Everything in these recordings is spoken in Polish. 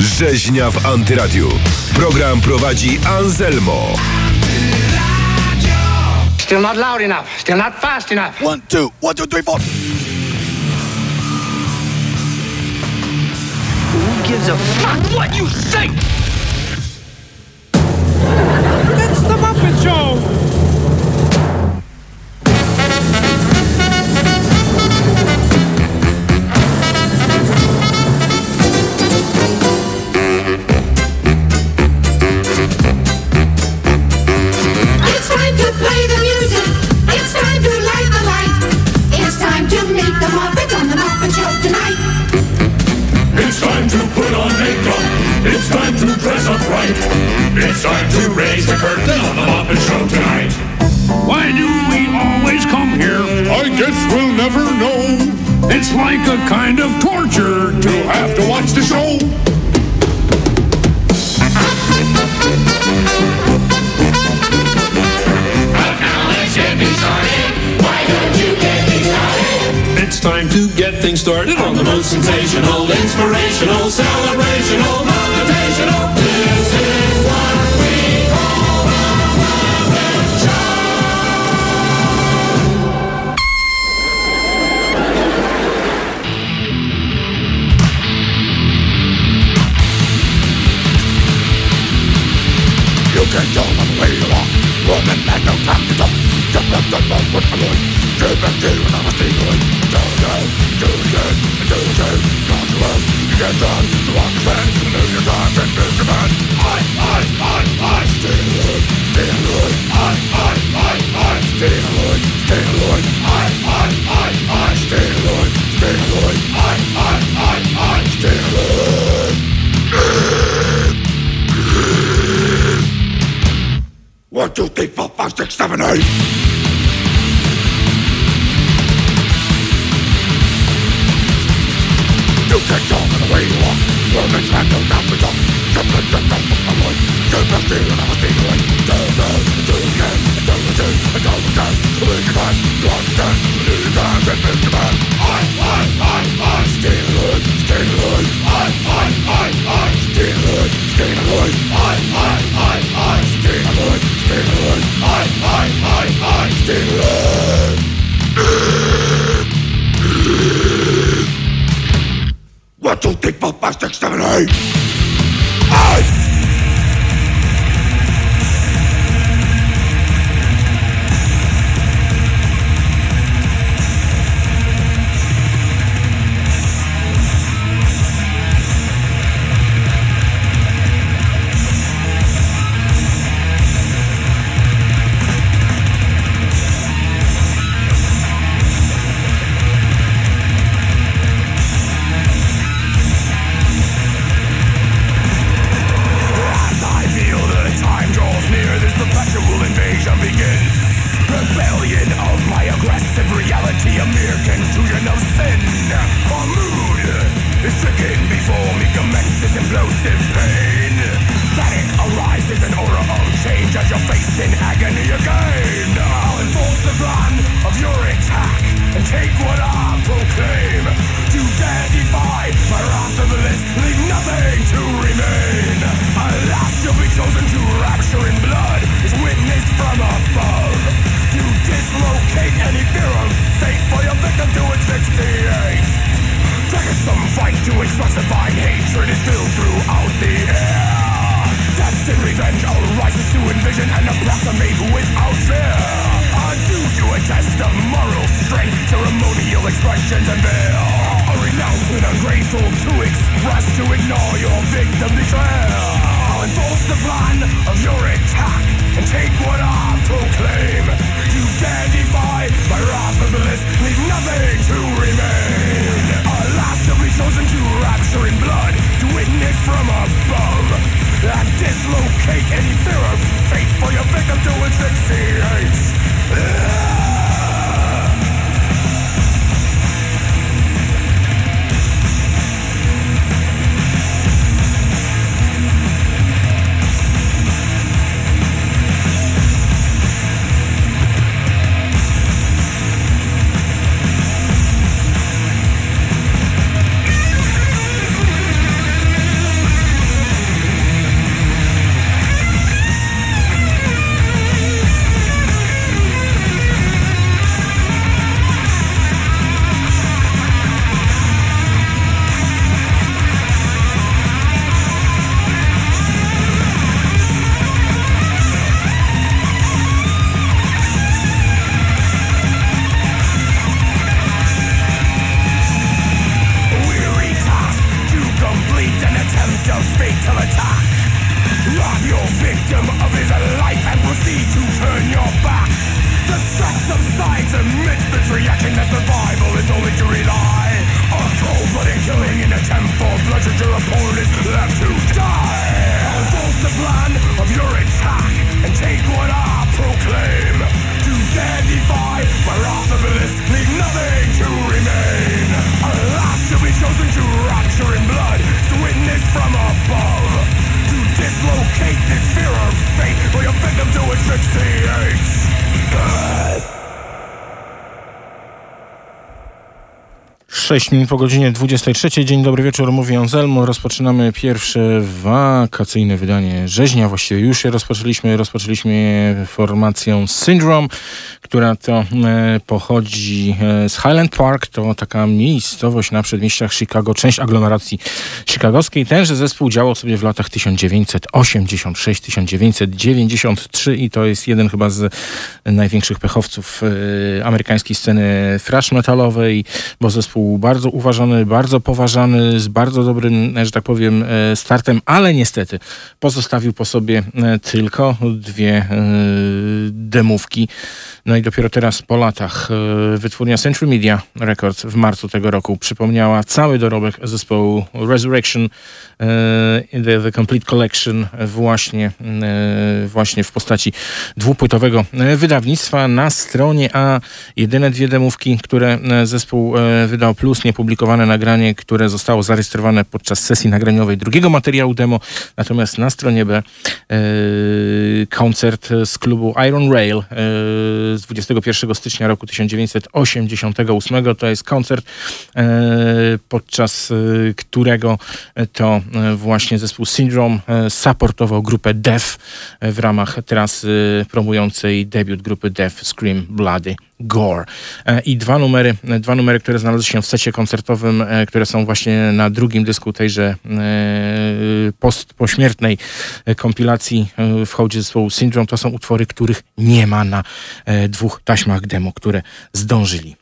Rzeźnia w Antyradiu. Program prowadzi Anselmo. Still not loud enough. Still not fast enough. One, two, one, two, three, four. Who gives a fuck what you say? It's the Muppet Show! started on the most insane survival is only to rely on cold-blooded killing in a temple. Bloodshed your opponent is left to die. Unfold the plan of your attack and take what I proclaim. To dare defy my wrath of leave nothing to remain. A last to be chosen to rapture in blood, to witness from above. To dislocate this fear of fate, or your victim to asphyxiate. Death. 6 minut po godzinie 23. Dzień dobry wieczór, mówi Anselmo. Rozpoczynamy pierwsze wakacyjne wydanie rzeźnia. Właściwie już je rozpoczęliśmy. Rozpoczęliśmy je formacją Syndrome, która to e, pochodzi e, z Highland Park. To taka miejscowość na przedmieściach Chicago, część aglomeracji chicagowskiej. Tenże zespół działał sobie w latach 1986-1993 i to jest jeden chyba z największych pechowców e, amerykańskiej sceny thrash metalowej, bo zespół bardzo uważany, bardzo poważany, z bardzo dobrym, że tak powiem, e, startem, ale niestety pozostawił po sobie e, tylko dwie e, demówki. No i dopiero teraz po latach wytwórnia Century Media Records w marcu tego roku przypomniała cały dorobek zespołu Resurrection the, the Complete Collection właśnie, właśnie w postaci dwupłytowego wydawnictwa. Na stronie A jedyne dwie demówki, które zespół wydał plus niepublikowane nagranie, które zostało zarejestrowane podczas sesji nagraniowej drugiego materiału demo. Natomiast na stronie B e, koncert z klubu Iron Rail e, z 21 stycznia roku 1988. To jest koncert, e, podczas którego to właśnie zespół Syndrome supportował grupę Death w ramach trasy promującej debiut grupy Death Scream Bloody Gore. E, I dwa numery, e, dwa numery, które znalazły się w secie koncertowym, e, które są właśnie na drugim dysku tejże post, pośmiertnej kompilacji w hołdzie zespołu Syndrome, to są utwory, których nie ma na dwóch taśmach demo, które zdążyli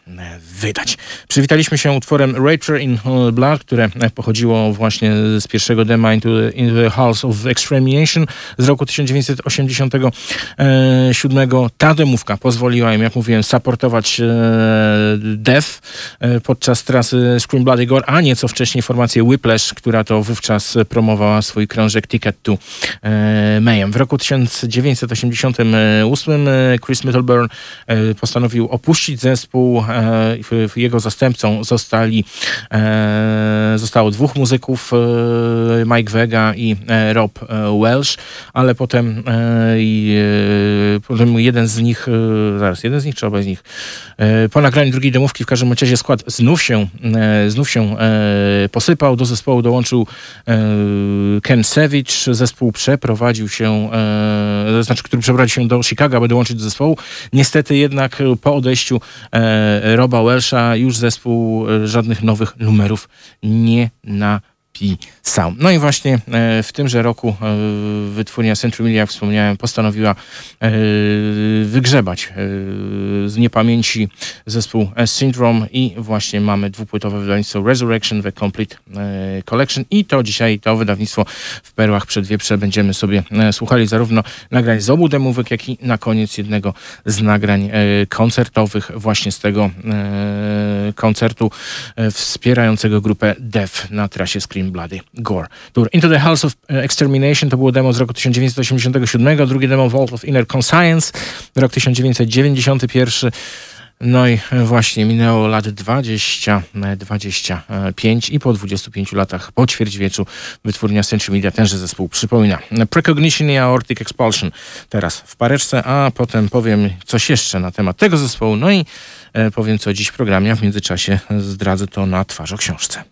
wydać. Przywitaliśmy się utworem Rapture in Blood, które pochodziło właśnie z pierwszego dema Into the, into the Halls of Extermination z roku 1987. Ta demówka pozwoliła im, jak mówiłem, supportować e, Death e, podczas trasy Scream Bloody Gore, a nieco wcześniej formację Whiplash, która to wówczas promowała swój krążek Ticket to e, Mayhem. W roku 1988 Chris Middleburn postanowił opuścić zespół. Jego zastępcą zostali, zostało dwóch muzyków, Mike Vega i Rob Welsh, ale potem, potem jeden z nich, zaraz, jeden z nich czy obaj z nich. E, po nagraniu drugiej demówki w każdym razie skład znów się, e, znów się e, posypał. Do zespołu dołączył Ken Savage. Zespół przeprowadził się, to znaczy, który przeprowadził się do Chicago, aby dołączyć do zespołu. Niestety jednak po odejściu Roba Welsha już zespół żadnych nowych numerów nie na pisał. No i właśnie e, w tymże roku e, wytwórnia Century jak wspomniałem, postanowiła e, wygrzebać z niepamięci zespół Syndrome i właśnie mamy dwupłytowe wydawnictwo Resurrection The Complete Collection i to dzisiaj to wydawnictwo w Perłach przed Wieprze będziemy sobie słuchali zarówno nagrań z obu demówek, jak i na koniec jednego z nagrań koncertowych właśnie z tego koncertu wspierającego grupę Death na trasie Scream Bloody Gore. Tour. Into the House of e, Extermination to było demo z roku 1987, drugie demo Vault of Inner Conscience, rok 1991. No i właśnie minęło lat 20, 25 e, i po 25 latach, po ćwierćwieczu, wytwórnia Century Media tenże zespół przypomina. Precognition i Aortic Expulsion teraz w pareczce, a potem powiem coś jeszcze na temat tego zespołu, no i e, powiem co dziś w programie, a w międzyczasie zdradzę to na twarz o książce.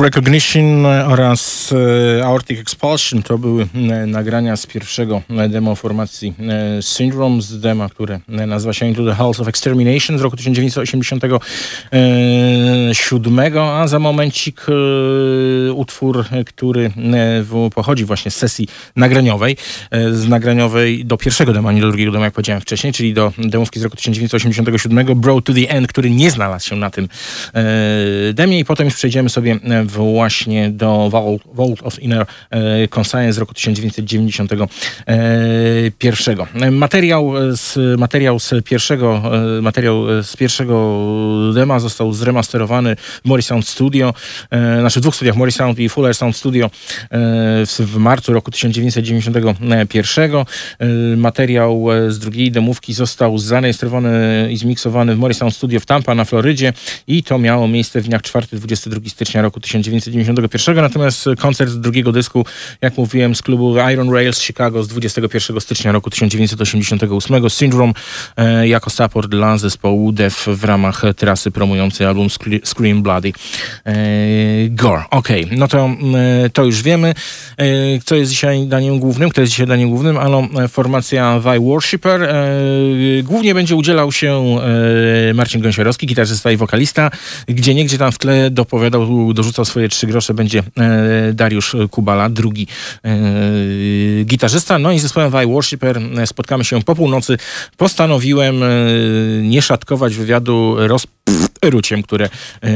Recognition oraz e, Aortic Expulsion to były e, nagrania z pierwszego e, demo formacji Syndrome, z dema, które nazywa się Into the Halls of Extermination z roku 1987, a za momencik utwór, który pochodzi właśnie z sesji nagraniowej, z nagraniowej do pierwszego dema, nie do drugiego dema, jak powiedziałem wcześniej, czyli do demówki z roku 1987, Bro to the End, który nie znalazł się na tym demie. I potem już przejdziemy sobie właśnie do Vault, of Inner e, Conscience z roku 1991. Materiał z, materiał z pierwszego materiał z pierwszego dema został zremasterowany w Mori Sound Studio, znaczy w dwóch studiach, Mori Sound i Fuller Sound Studio w, marcu roku 1991. Materiał z drugiej demówki został zarejestrowany i zmiksowany w Mori Sound Studio w Tampa na Florydzie i to miało miejsce w dniach 4-22 stycznia roku 1991. Natomiast koncert z drugiego dysku, jak mówiłem, z klubu Iron Rails Chicago z 21 stycznia roku 1988 Syndrome e, jako support dla zespołu Def w ramach trasy promującej album Scream Bloody e, Gore. Okej, no to, e, to już wiemy, e, kto jest dzisiaj daniem głównym, kto jest dzisiaj daniem głównym, ano e, formacja Thy Worshipper. E, głównie będzie udzielał się Marcin Gąsiorowski, gitarzysta i wokalista, gdzie niegdzie tam w tle dopowiadał, dorzucał swoje trzy grosze, będzie Dariusz Kubala, drugi gitarzysta. No i zespołem Thy Worshipper spotkamy się po północy. Postanowiłem nie szatkować wywiadu roz Ruciem, które e,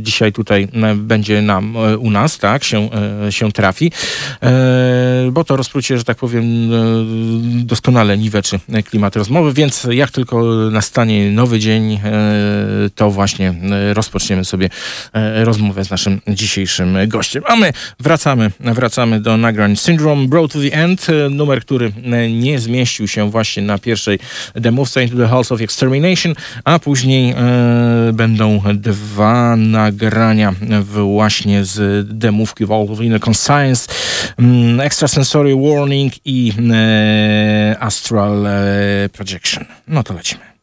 dzisiaj tutaj e, będzie nam e, u nas, tak, się, się trafi, bo to rozprócie, że tak powiem, doskonale niweczy klimat rozmowy, więc jak tylko nastanie nowy dzień, to właśnie rozpoczniemy sobie rozmowę z naszym dzisiejszym gościem. A my wracamy, wracamy do nagrań Syndrome Brought to the End, numer, który nie zmieścił się właśnie na pierwszej demówce Into the Halls of Extermination, a później będą dwa nagrania właśnie z demówki Wolverine Conscience, mm, Extrasensory Warning i e, Astral e, Projection. No to lecimy.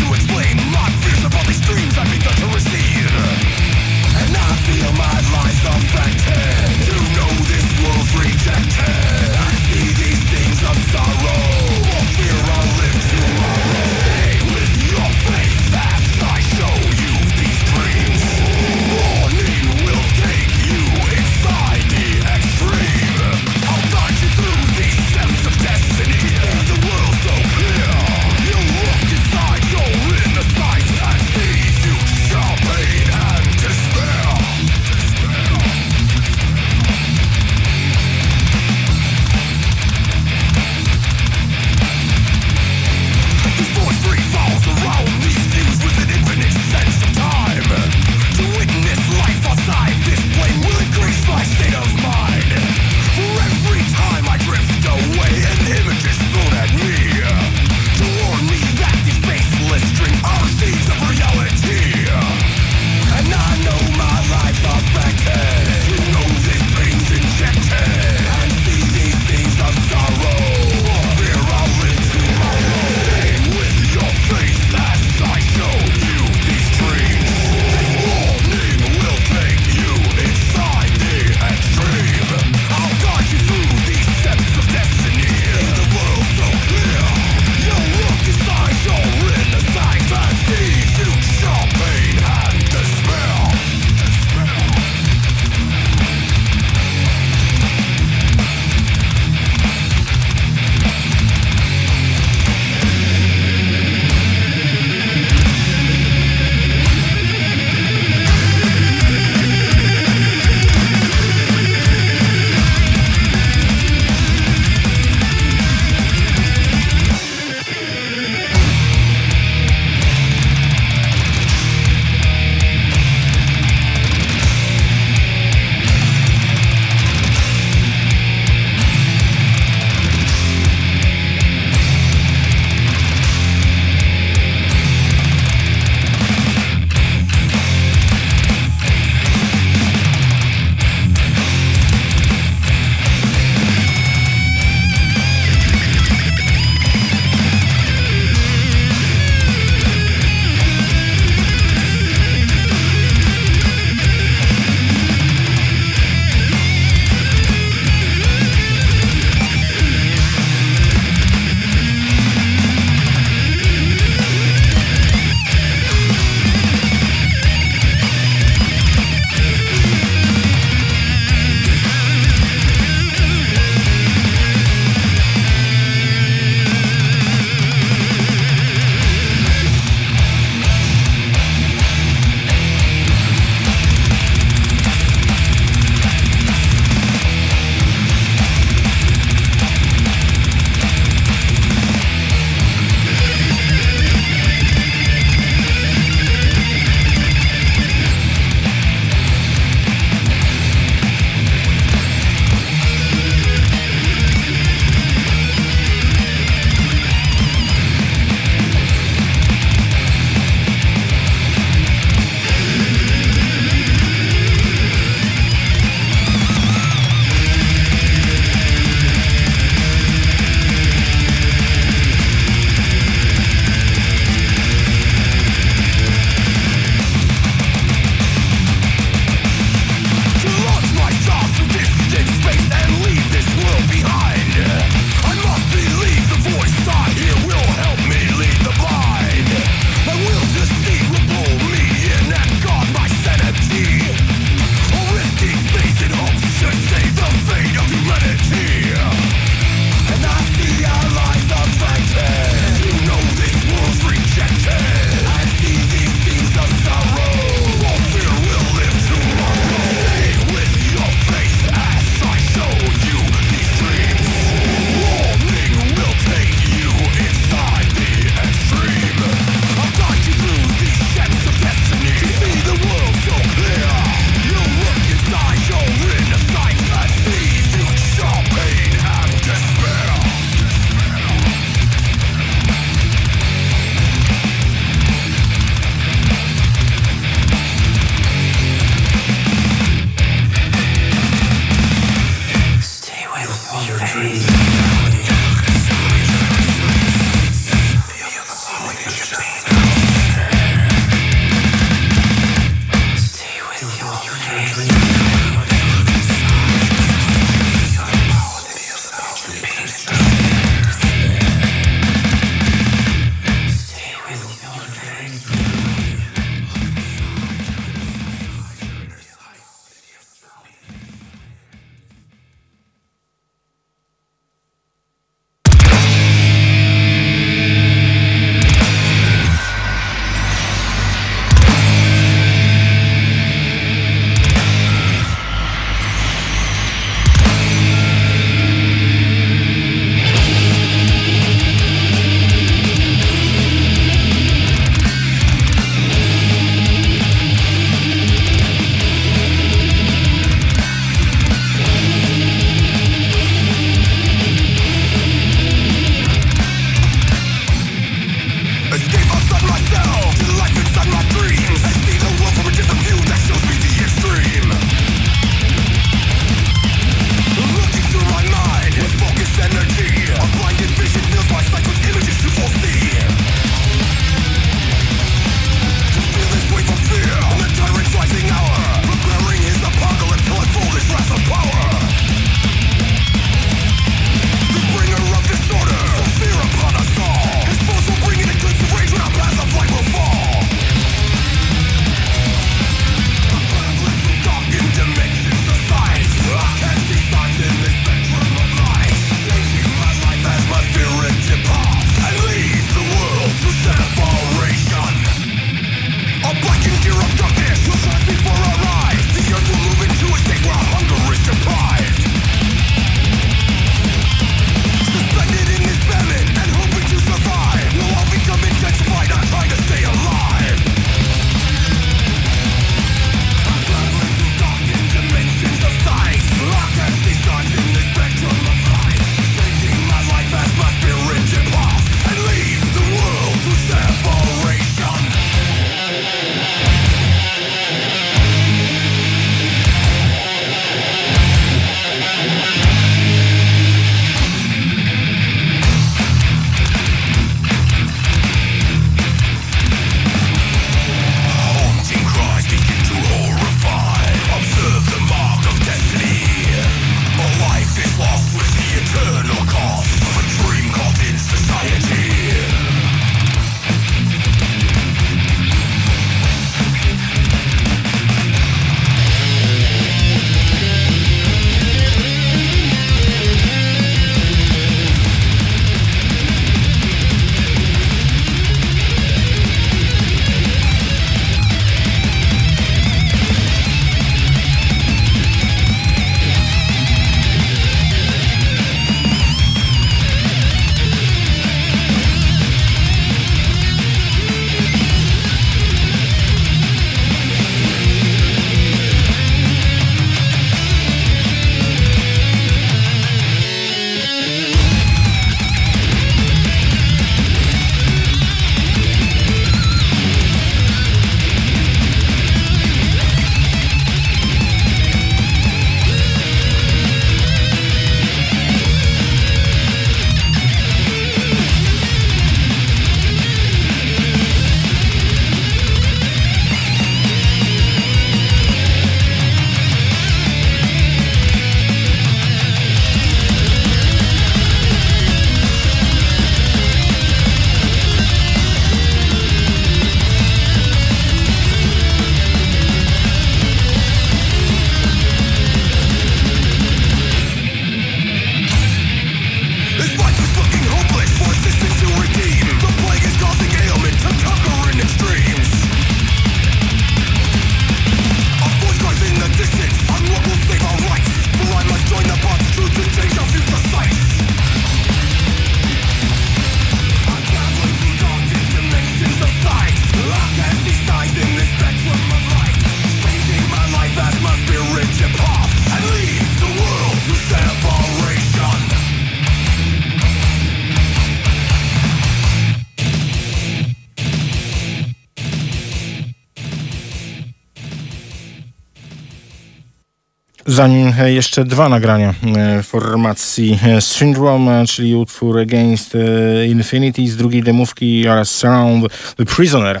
Zanim jeszcze dwa nagrania e, formacji e, Syndrome, czyli utwór Against e, Infinity z drugiej demówki oraz Surround the Prisoner,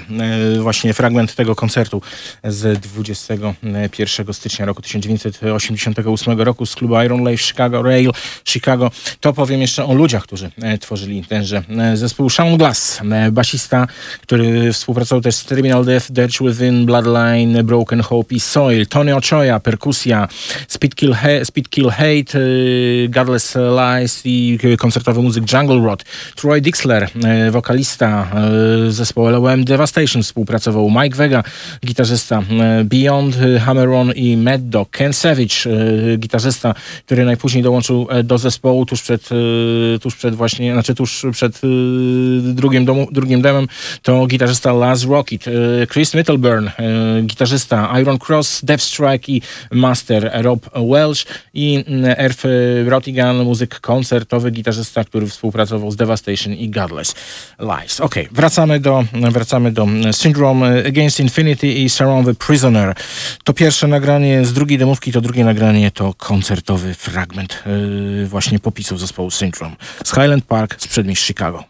właśnie fragment tego koncertu z 21 stycznia roku 1988 roku z klubu Iron Life Chicago Rail Chicago. To powiem jeszcze o ludziach, którzy tworzyli tenże zespół. Sean Glass, basista, który współpracował też z Terminal Death, Dirge Within, Bloodline, Broken Hope i Soil. Tony Ochoa, perkusja, Speedkill, He Speedkill Hate, y, Godless Lies i koncertowy muzyk Jungle Rot. Troy Dixler, y, wokalista y, zespołu LOM Devastation współpracował. Mike Vega, gitarzysta Beyond, Hammeron i Mad Dog. Ken Savage, gitarzysta, który najpóźniej dołączył e, do zespołu tuż przed, tuż przed właśnie, znaczy tuż przed drugim, drugim demem, to gitarzysta Laz Rocket. Chris Mittelburn, gitarzysta Iron Cross, Deathstrike i Master Rob Welsh i mm, Erf Rotigan, muzyk koncertowy, gitarzysta, który współpracował z Devastation i Godless Lies. Ok, wracamy do, wracamy do Syndrome Against Infinity i Surround the Prisoner. To pierwsze nagranie z drugiej demówki, to drugie nagranie to koncertowy fragment yy, właśnie popisów zespołu Syndrome z Highland Park z przedmieść Chicago.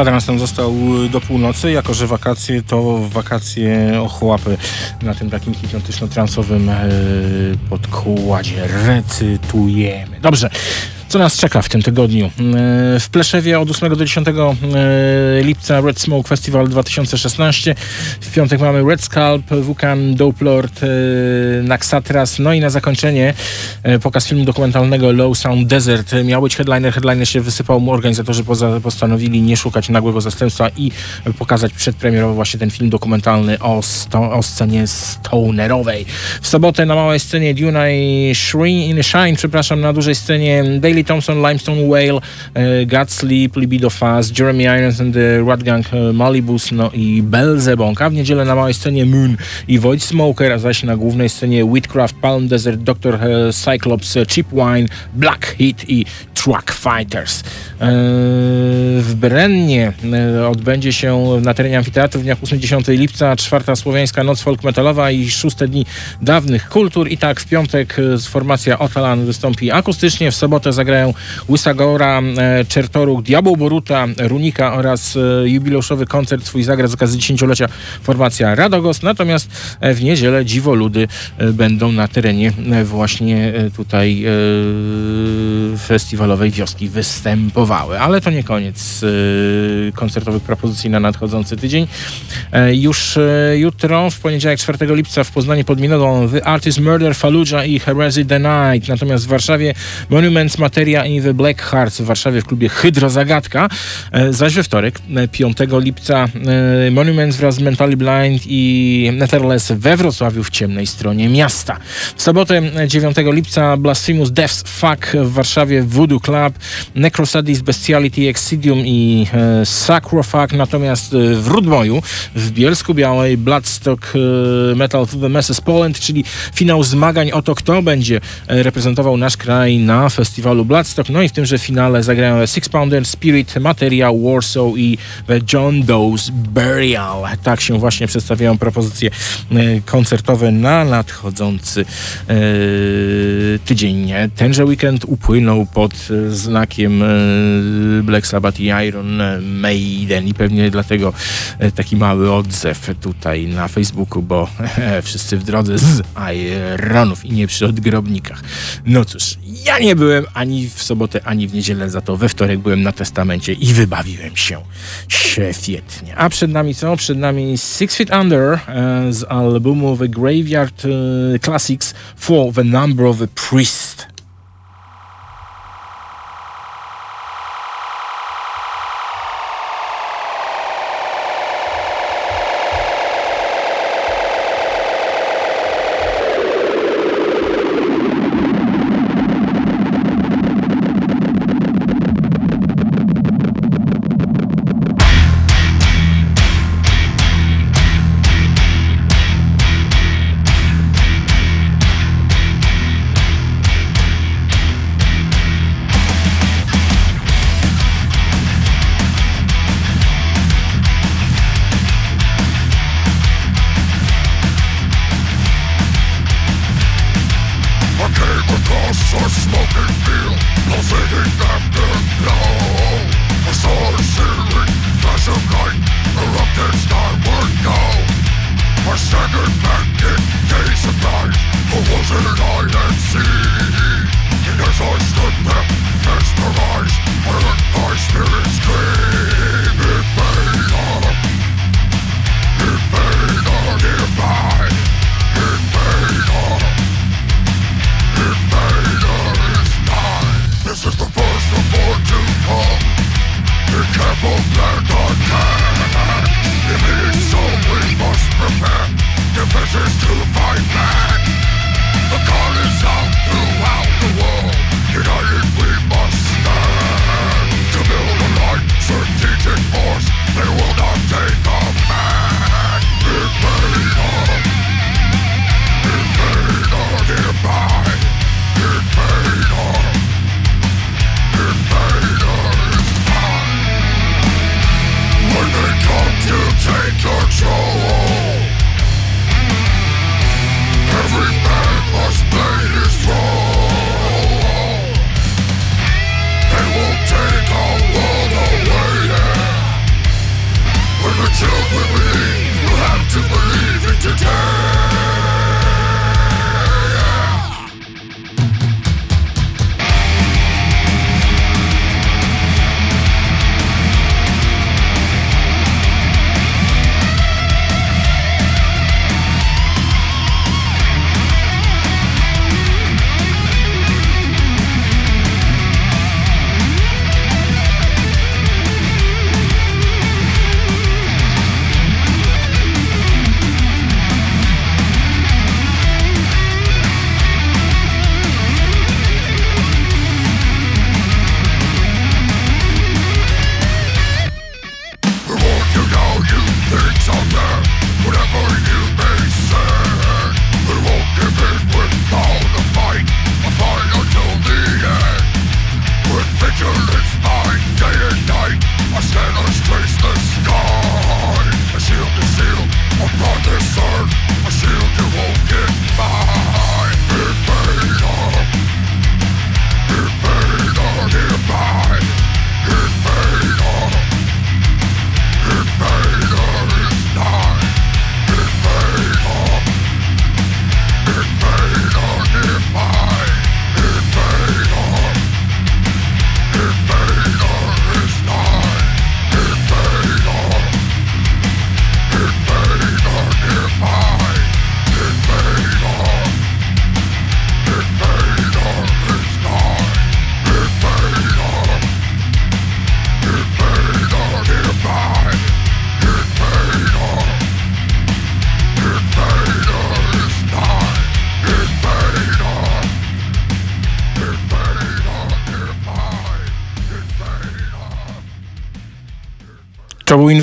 Kwadrans tam został do północy, jako że wakacje to wakacje ochłapy na tym takim hipnotyczno-transowym e, podkładzie. Recytujemy. Dobrze. Co nas czeka w tym tygodniu? E, W Pleszewie od 8 do 10 e, lipca Red Smoke Festival 2016. W piątek mamy Red Scalp, Wukan, Dope Lord, e, Naxatras. No i na zakończenie e, pokaz filmu dokumentalnego Low Sound Desert. Miał być headliner, headliner się wysypał. Organizatorzy postanowili nie szukać nagłego zastępstwa i pokazać przedpremierowo właśnie ten film dokumentalny o, sto, o scenie stonerowej. W sobotę na małej scenie Duna i Shine, Shine przepraszam, na dużej scenie Daily Thompson, Limestone Whale, e, God Sleep, Libido Fast, Jeremy Irons and the Rat Gang, e, Malibus, no i Belzebonk. A w niedzielę na małej scenie Moon i Void Smoker, a zaś na głównej scenie Whitcraft, Palm Desert, Dr. e, Cyclops, e, Cheap Wine, Black Heat i Truck Fighters. E, W Brennie odbędzie się na terenie amfiteatru w dniach 8-10 lipca czwarta słowiańska noc folk metalowa i szóste dni dawnych kultur. I tak w piątek e, formacja Otalan wystąpi akustycznie, w sobotę zagrają Łysagora, Czertoruk, Diabeł Boruta, Runika oraz jubileuszowy koncert swój zagra z okazji dziesięciolecia formacja Radogos. Natomiast e, w niedzielę dziwoludy e, będą na terenie e, właśnie tutaj festiwalowej wioski występowały. Ale to nie koniec koncertowych propozycji na nadchodzący tydzień. Już jutro, w poniedziałek 4 lipca w Poznaniu pod The Artist Murder Fallujah i Heresy the Night. Natomiast w Warszawie Monuments Materia i The Black Hearts w Warszawie w klubie Hydro Zagadka. E, Zaś we wtorek, e, 5 lipca Monuments wraz z Mentally Blind i Netherless we Wrocławiu w ciemnej stronie miasta. W sobotę e, 9 lipca Blasphemous Death's Fuck w Warszawie Voodoo Club, Necrosadis Bestiality Excidium i e, Sacrofag, natomiast e, w Rudmoju w Bielsku Białej Bloodstock e, Metal Masses Poland, czyli finał zmagań o to, kto będzie e, reprezentował nasz kraj na festiwalu Bloodstock. No i w tymże finale zagrają Six Pounder, Spirit, Materia, Warsaw i The John Doe's Burial. Tak się właśnie przedstawiają propozycje e, koncertowe na nadchodzący e, tydzień. Tenże weekend upłynął pod e, znakiem Black Sabbath i Iron Maiden i pewnie dlatego taki mały odzew tutaj na Facebooku, bo wszyscy w drodze z Ironów i nie przy odgrobnikach. No cóż, ja nie byłem ani w sobotę, ani w niedzielę, za to we wtorek byłem na testamencie i wybawiłem się świetnie. A przed nami co? Przed nami Six Feet Under e, z albumu The Graveyard e, Classics for the Number of a Priest.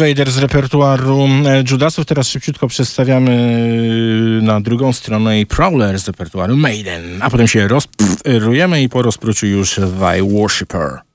Invader z repertuaru e, Judasów. Teraz szybciutko przedstawiamy e, na drugą stronę i Prowler z repertuaru Maiden. A potem się rozprujemy i po rozpruciu już Thy Worshipper.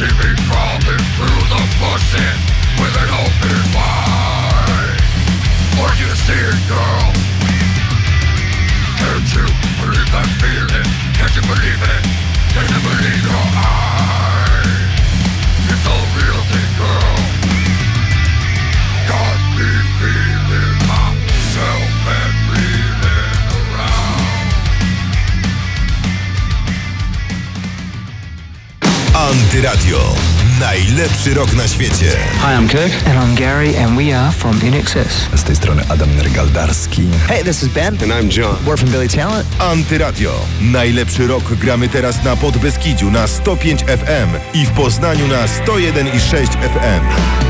see me najlepszy rok na świecie. Hi, I'm Kirk. And I'm Gary, and we are from INXS. Z tej strony Adam Nergaldarski. Hey, this is Ben. And I'm John. We're from Billy Talent. Antyradio. Najlepszy rok gramy teraz na Podbeskidziu na 105 FM i w Poznaniu na 101,6 FM.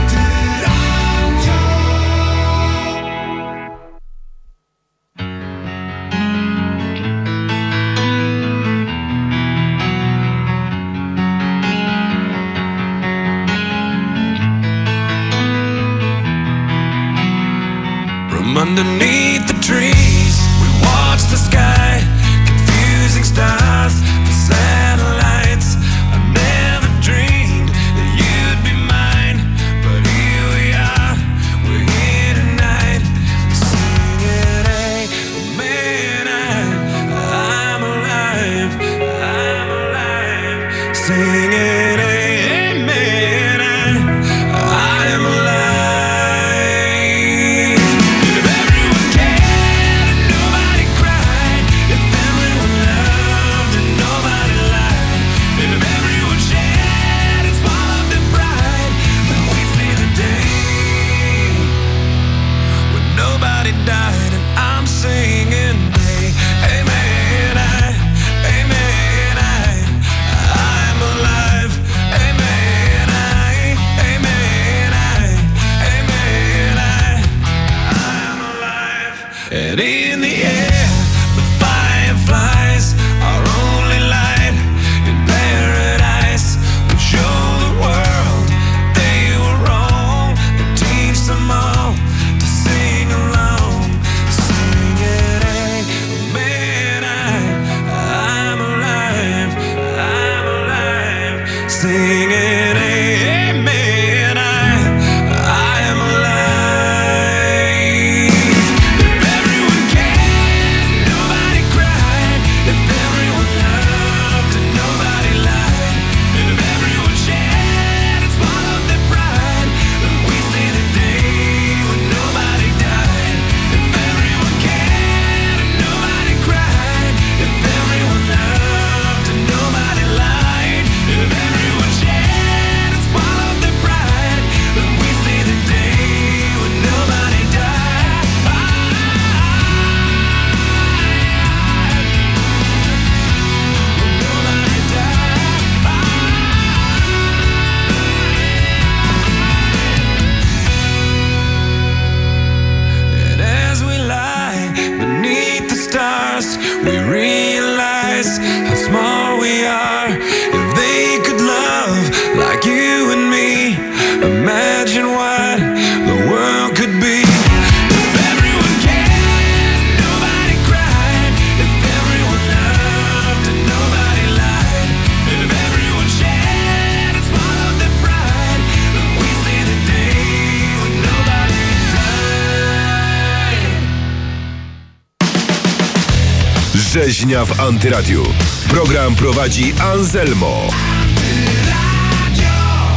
Antyradiu. Program prowadzi Anselmo.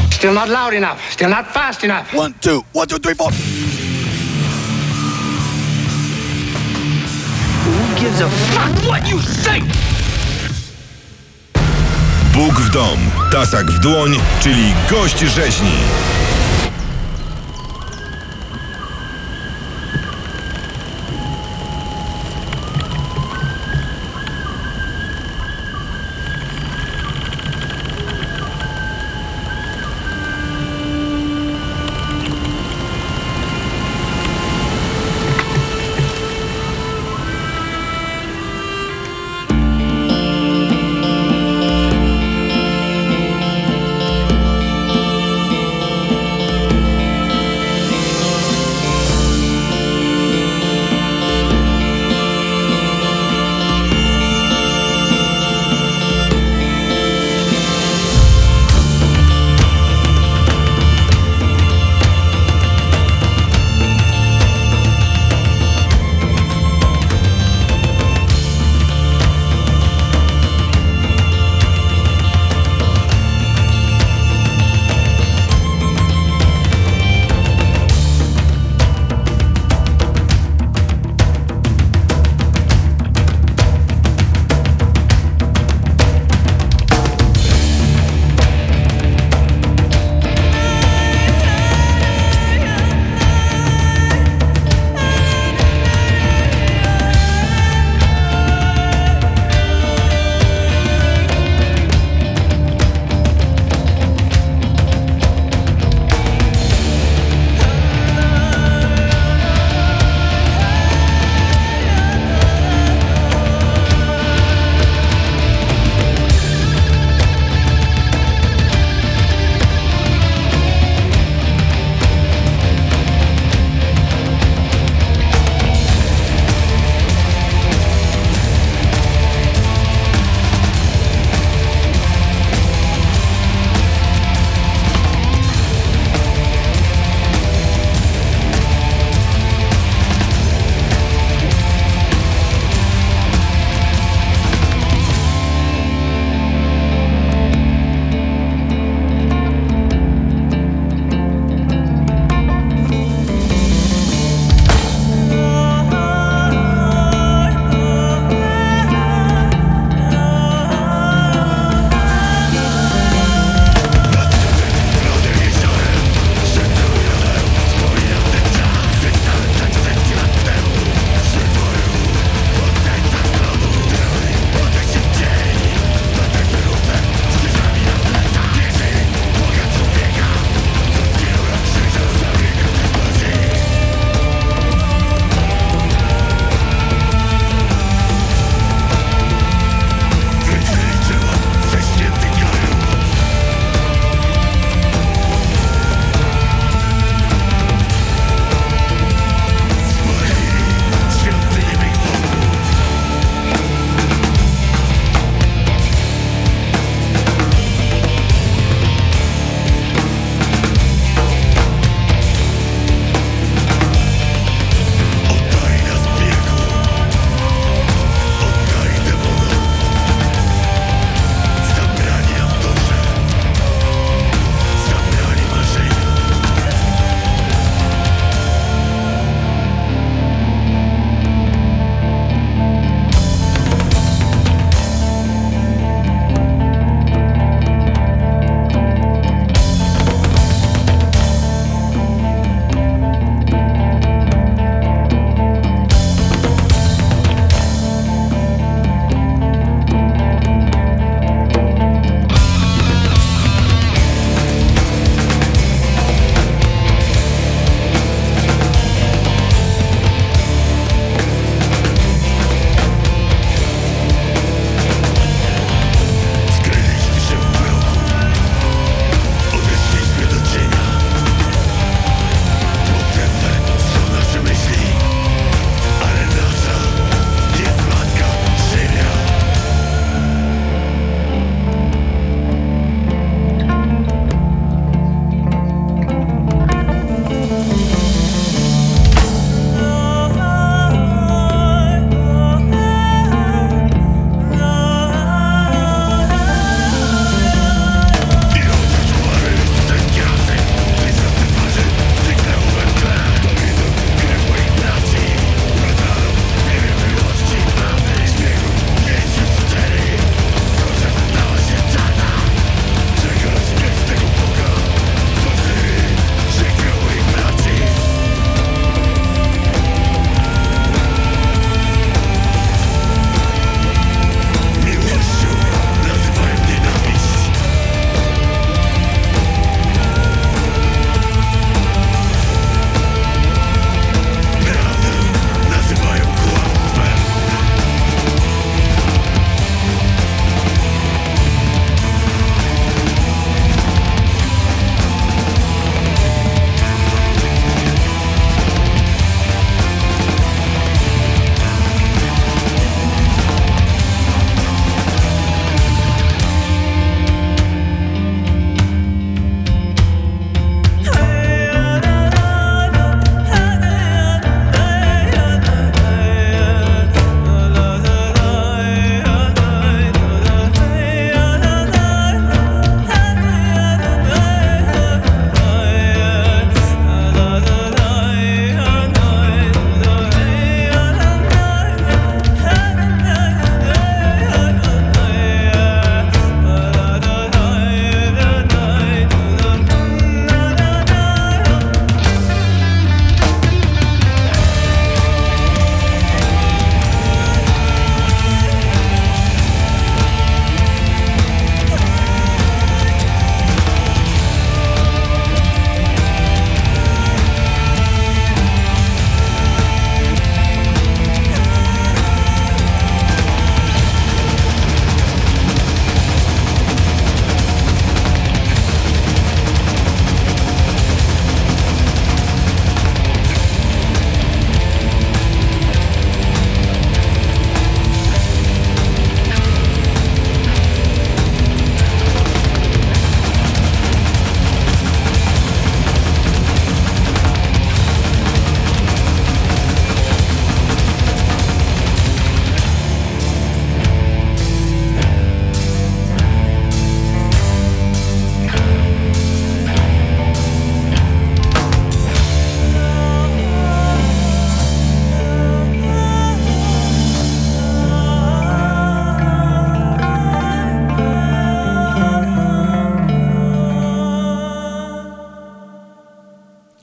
Still not loud enough. Still not fast enough. One, two, one, two, three, four. Who gives a fuck what you say? Bóg w dom, tasak w dłoń, czyli gość rzeźni.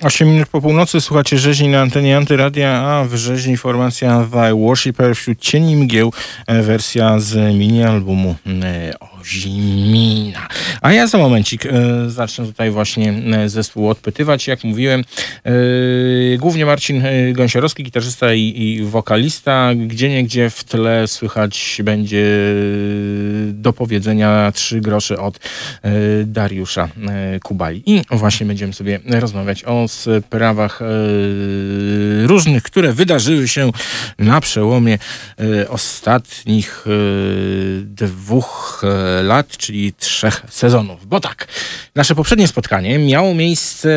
8 minut po północy słuchacie rzeźni na antenie Antyradia, a w rzeźni formacja The Worshipper wśród cieni mgieł, e, wersja z mini albumu Ozimina. A ja za momencik e, zacznę tutaj właśnie e, zespół odpytywać. Jak mówiłem, e, głównie Marcin Gąsiorowski, gitarzysta i, i wokalista. Gdzie niegdzie w tle słychać będzie do powiedzenia trzy grosze od Dariusza Kubali. I właśnie będziemy sobie rozmawiać o sprawach różnych, które wydarzyły się na przełomie ostatnich dwóch lat, czyli trzech sezonów. Bo tak, nasze poprzednie spotkanie miało miejsce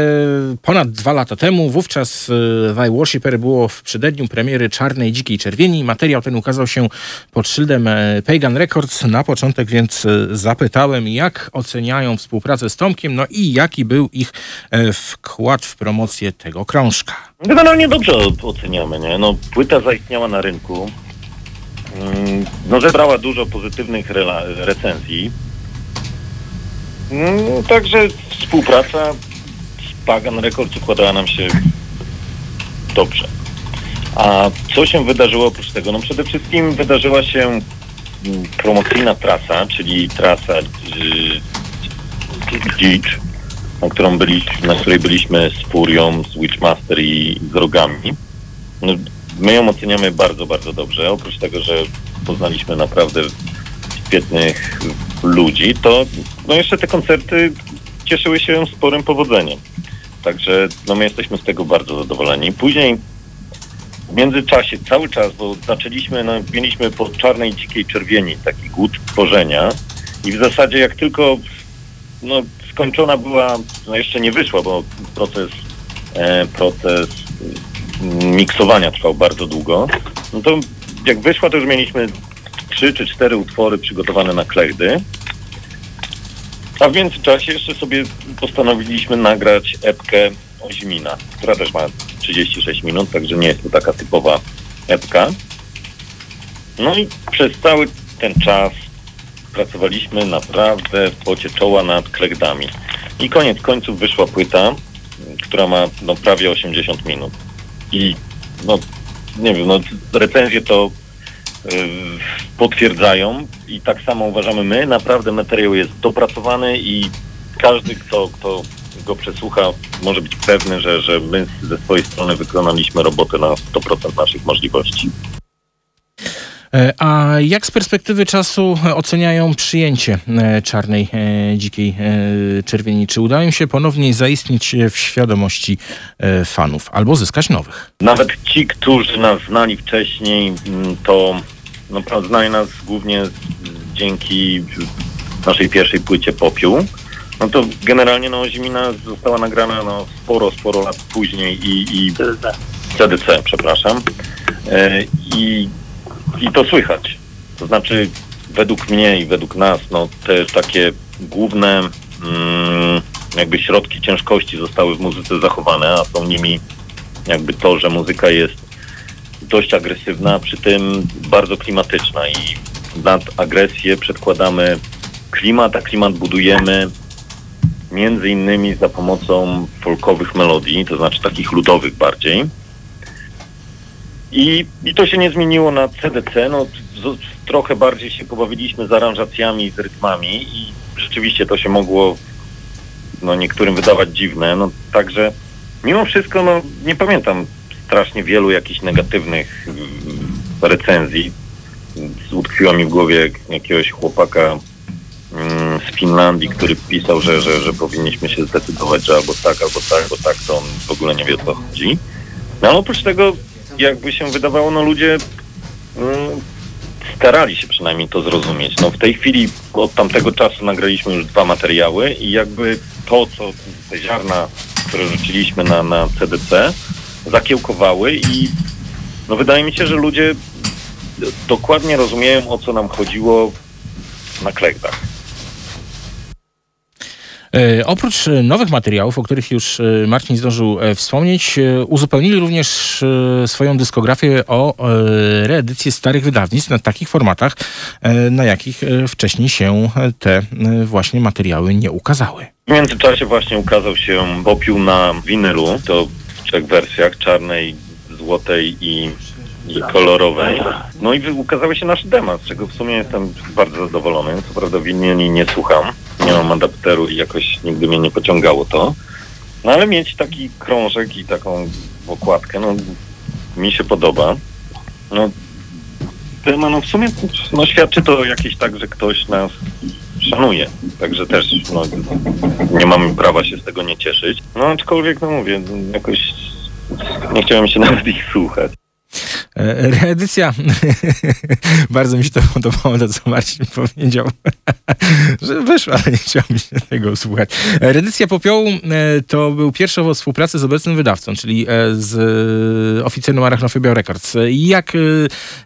ponad dwa lata temu. Wówczas e, The Worshipper było w przededniu premiery Czarnej Dzikiej Czerwieni. Materiał ten ukazał się pod szyldem e, Pagan Records. Na początek więc e, zapytałem, jak oceniają współpracę z Tomkiem, no i jaki był ich e, wkład w promocję tego krążka. Generalnie dobrze oceniamy, nie? No, płyta zaistniała na rynku. Mm, No, zebrała dużo pozytywnych recenzji. Mm, Także współpraca z Pagan Records układała nam się dobrze. A co się wydarzyło oprócz tego? No przede wszystkim wydarzyła się mm, promocyjna trasa, czyli trasa y, Dzicz, na, którą byliśmy, na której byliśmy z Furią, z Witchmaster i z Rogami. No, my ją oceniamy bardzo, bardzo dobrze. Oprócz tego, że poznaliśmy naprawdę świetnych ludzi, to no jeszcze te koncerty cieszyły się sporym powodzeniem. Także no, my jesteśmy z tego bardzo zadowoleni. Później w międzyczasie cały czas, bo zaczęliśmy, no, mieliśmy po czarnej dzikiej czerwieni taki głód tworzenia i w zasadzie jak tylko no, skończona była, no jeszcze nie wyszła, bo proces, e, proces miksowania trwał bardzo długo, no to jak wyszła, to już mieliśmy trzy czy cztery utwory przygotowane na klechdy. A w międzyczasie jeszcze sobie postanowiliśmy nagrać epkę Ozimina, która też ma 36 minut, także nie jest to taka typowa epka. No i przez cały ten czas pracowaliśmy naprawdę w pocie czoła nad klegdami. I koniec końców wyszła płyta, która ma no, prawie 80 minut. I no, nie wiem, no, recenzje to yy, potwierdzają i tak samo uważamy my. Naprawdę materiał jest dopracowany i każdy, kto, kto go przesłucha, może być pewny, że, że my ze swojej strony wykonaliśmy robotę na 100% naszych możliwości. E, A jak z perspektywy czasu oceniają przyjęcie e, czarnej e, dzikiej czerwieni? Czy im się ponownie zaistnieć w świadomości fanów albo zyskać nowych? Nawet ci, którzy nas znali wcześniej, mm, to no, znają nas głównie dzięki naszej pierwszej płycie Popiół. No to generalnie no, Zimina została nagrana no, sporo, sporo lat później i, i CDC, przepraszam. I, I to słychać. To znaczy według mnie i według nas no, te takie główne mm, jakby środki ciężkości zostały w muzyce zachowane, a są nimi jakby to, że muzyka jest dość agresywna, przy tym bardzo klimatyczna i nad agresję przedkładamy klimat, a klimat budujemy między innymi za pomocą folkowych melodii, to znaczy takich ludowych bardziej. I, I to się nie zmieniło na CDC, no z, trochę bardziej się pobawiliśmy z aranżacjami, z rytmami i rzeczywiście to się mogło no, niektórym wydawać dziwne, no także mimo wszystko no, nie pamiętam strasznie wielu jakichś negatywnych mm, recenzji. Utkwiła mi w głowie jak, jakiegoś chłopaka mm, z Finlandii, który pisał, że, że, że powinniśmy się zdecydować, że albo tak, albo tak, albo tak, to on w ogóle nie wie o co chodzi. No ale oprócz tego, jakby się wydawało, no ludzie mm, starali się przynajmniej to zrozumieć. No w tej chwili od tamtego czasu nagraliśmy już dwa materiały i jakby to, co te ziarna, które rzuciliśmy na, na CDC, zakiełkowały i no wydaje mi się, że ludzie dokładnie rozumieją, o co nam chodziło na klekdach. E, Oprócz e, nowych materiałów, o których już e, Marcin zdążył wspomnieć, uzupełnili również swoją dyskografię o reedycję starych wydawnictw na takich formatach, na jakich wcześniej się te właśnie materiały nie ukazały. W międzyczasie właśnie ukazał się Popiół na winylu, to w trzech wersjach, czarnej, złotej i, kolorowej. No i ukazały się nasze dema, z czego w sumie jestem bardzo zadowolony. Co prawda winyli nie słucham, nie mam adapteru i jakoś nigdy mnie nie pociągało to. No ale mieć taki krążek i taką okładkę, no mi się podoba. No dema, no w sumie no, świadczy to jakieś tak, że ktoś nas szanuje. Także też no, nie mamy prawa się z tego nie cieszyć. No aczkolwiek, no mówię, jakoś nie chciałem się nawet ich słuchać. E, Reedycja, bardzo mi się to podobało, to co Marcin powiedział, że wyszło, ale nie chciałem się tego słuchać. Reedycja Popiołu e, to był pierwszy owoc współpracy z obecnym wydawcą, czyli e, z oficjalną Arachnophobia Records. Jak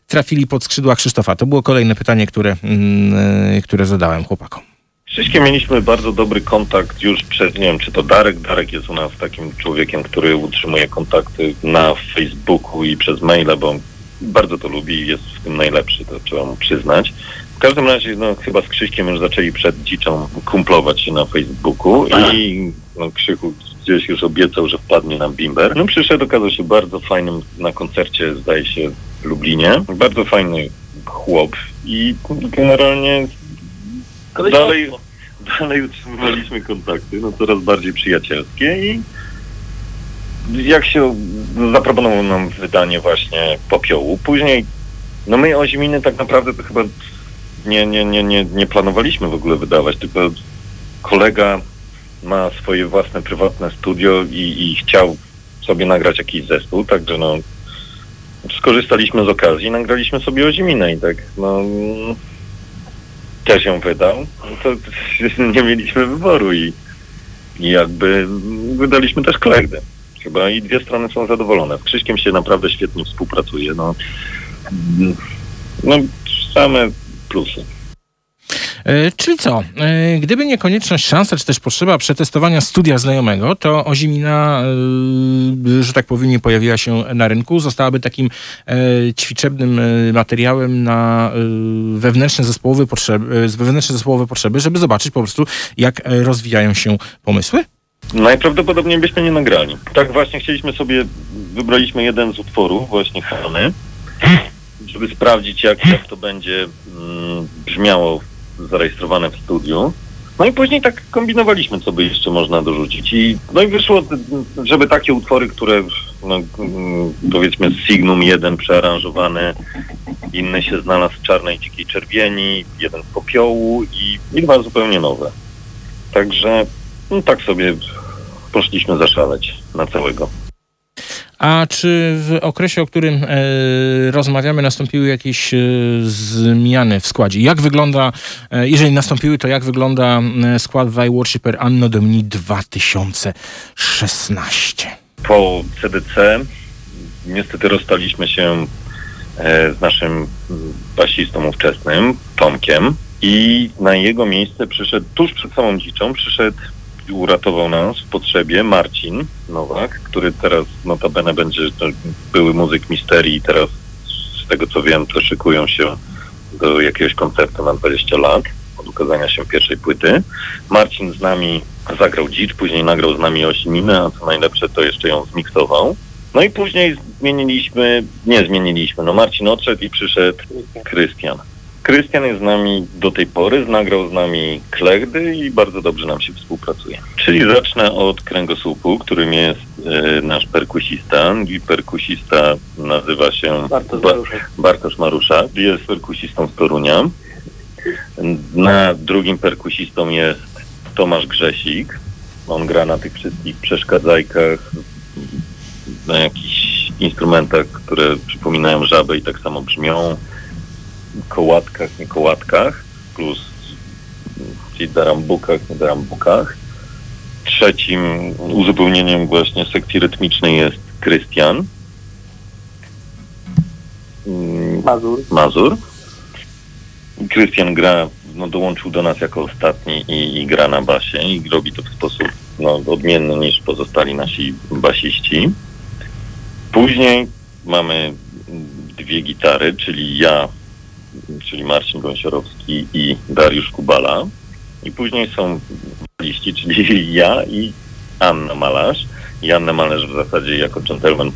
trafili pod skrzydła Krzysztofa? To było kolejne pytanie, które, mm, które zadałem chłopakom. Krzyśkiem mieliśmy bardzo dobry kontakt już przed, nie wiem, czy to Darek. Darek jest u nas takim człowiekiem, który utrzymuje kontakty na Facebooku i przez maile, bo bardzo to lubi i jest w tym najlepszy, to trzeba mu przyznać. W każdym razie, no chyba z Krzyśkiem już zaczęli przed dziczą kumplować się na Facebooku i no, Krzychu gdzieś już obiecał, że wpadnie na Bimber. No przyszedł, okazał się bardzo fajnym na koncercie, zdaje się, w Lublinie. Bardzo fajny chłop i generalnie dalej, dalej utrzymywaliśmy kontakty, no coraz bardziej przyjacielskie i jak się zaproponował nam wydanie właśnie popiołu, później no my Oziminy tak naprawdę to chyba nie, nie, nie, nie, nie planowaliśmy w ogóle wydawać, tylko kolega ma swoje własne prywatne studio i, i chciał sobie nagrać jakiś zespół, także no skorzystaliśmy z okazji, nagraliśmy sobie Oziminę i tak no też ją wydał, no to nie mieliśmy wyboru i, i jakby wydaliśmy też klejdę. Chyba i dwie strony są zadowolone. Z Krzyśkiem się naprawdę świetnie współpracuje. No, no same plusy. E, Czyli co? E, Gdyby nie konieczność, szansa, czy też potrzeba przetestowania studia znajomego, to Ozimina, e, że tak powiem, nie pojawiła się na rynku. Zostałaby takim ćwiczebnym materiałem na wewnętrzne zespołowe potrzeby, wewnętrzne zespołowe potrzeby, żeby zobaczyć po prostu, jak rozwijają się pomysły. Najprawdopodobniej byśmy nie nagrali. Tak właśnie chcieliśmy sobie, wybraliśmy jeden z utworów, właśnie Hany, żeby sprawdzić jak, jak to będzie mm, brzmiało zarejestrowane w studiu. No i później tak kombinowaliśmy, co by jeszcze można dorzucić. I, no i wyszło, żeby takie utwory, które no, mm, powiedzmy Signum jeden przearanżowany, inny się znalazł z Czarnej Dzikiej Czerwieni, jeden z Popiołu i, i dwa zupełnie nowe. Także no, tak sobie poszliśmy zaszaleć na całego. A czy w okresie, o którym e, rozmawiamy, nastąpiły jakieś e, zmiany w składzie? Jak wygląda, e, jeżeli nastąpiły, to jak wygląda e, skład Thy Worshipper Anno Domini 2016? Po CDC niestety rozstaliśmy się e, z naszym basistą ówczesnym, Tomkiem i na jego miejsce przyszedł, tuż przed samą dziczą, przyszedł uratował nas w potrzebie Marcin Nowak, który teraz notabene będzie to były muzyk misterii i teraz z tego co wiem to szykują się do jakiegoś koncertu na 20 lat od ukazania się pierwszej płyty. Marcin z nami zagrał dzicz, później nagrał z nami Osiminę, a co najlepsze to jeszcze ją zmiksował. No i później zmieniliśmy, nie zmieniliśmy, no Marcin odszedł i przyszedł Krystian. Krystian jest z nami do tej pory, nagrał z nami klechdy i bardzo dobrze nam się współpracuje. Czyli zacznę od kręgosłupu, którym jest e, nasz perkusista i perkusista nazywa się Bartosz Ba-. Bartosz Maruszak. Jest perkusistą z Torunia. Na drugim perkusistą jest Tomasz Grzesik. On gra na tych wszystkich przeszkadzajkach, na jakichś instrumentach, które przypominają żabę i tak samo brzmią kołatkach, nie kołatkach, plus czyli darambukach, nie darambukach. Trzecim uzupełnieniem właśnie sekcji rytmicznej jest Krystian. Mm, Mazur. Mazur. Krystian gra, no dołączył do nas jako ostatni i, i gra na basie i robi to w sposób no, odmienny niż pozostali nasi basiści. Później mamy dwie gitary, czyli ja, czyli Marcin Gąsiorowski i Dariusz Kubala. I później są wokaliści, czyli ja i Anna Malarz. I Anna Malarz w zasadzie jako dżentelmen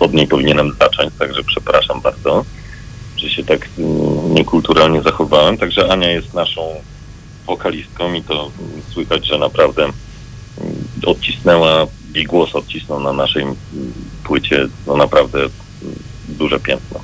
od niej powinienem zacząć, także przepraszam bardzo, że się tak mm, niekulturalnie zachowałem. Także Ania jest naszą wokalistką i to słychać, że naprawdę mm, odcisnęła, jej głos odcisnął na naszej mm, płycie no naprawdę duże piętno.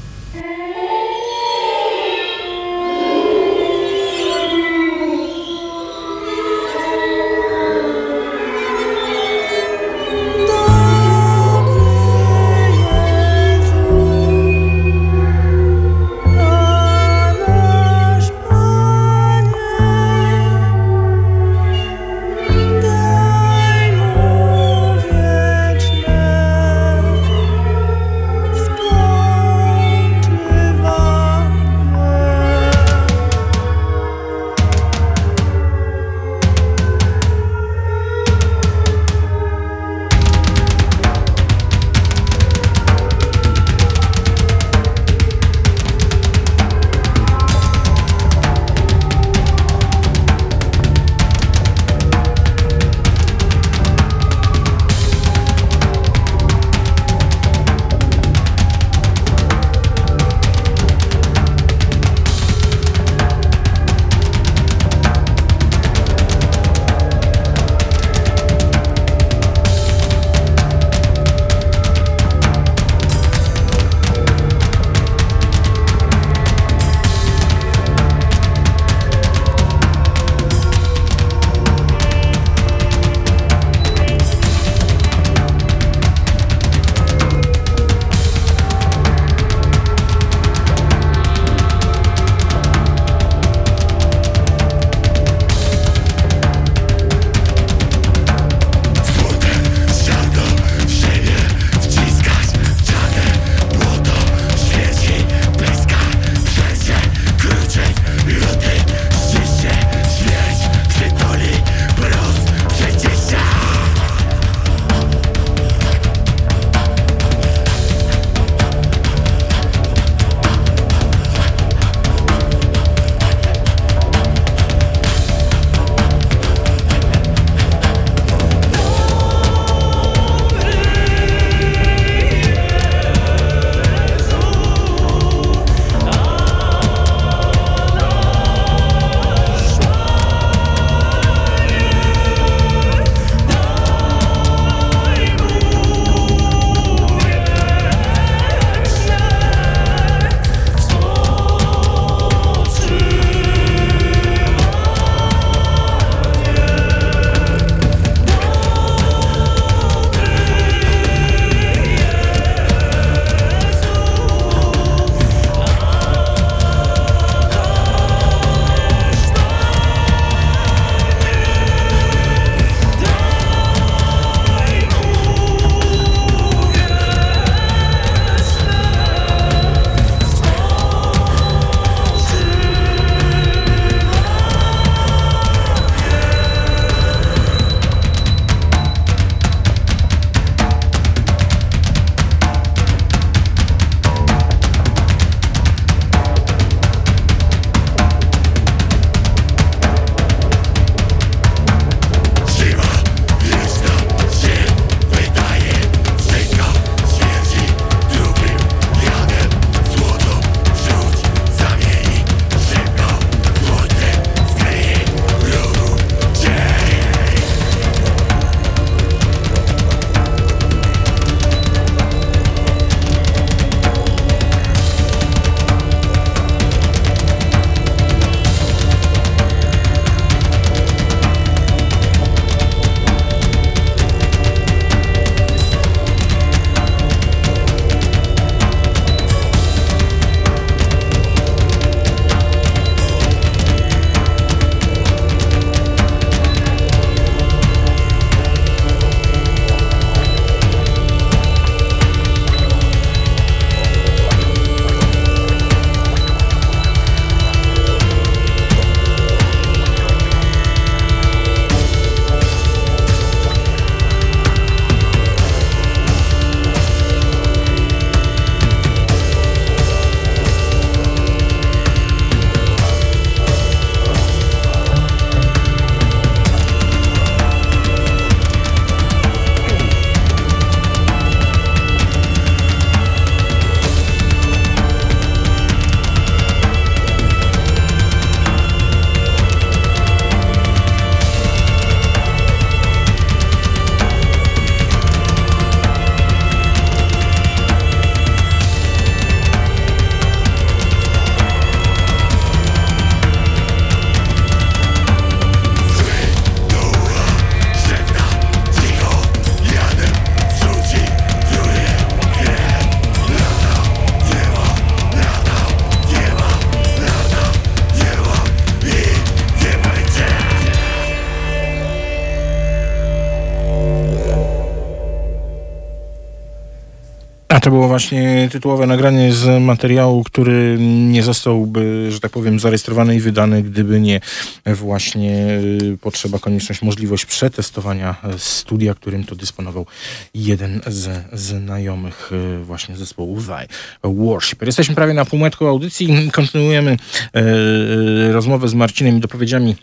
Było właśnie tytułowe nagranie z materiału, który nie zostałby, że tak powiem, zarejestrowany i wydany, gdyby nie właśnie y, potrzeba, konieczność, możliwość przetestowania e, studia, którym to dysponował jeden ze znajomych y, właśnie zespołu Thy Worshipper. Jesteśmy prawie na półmetku audycji. Kontynuujemy e, e, rozmowę z Marcinem i dopowiedziami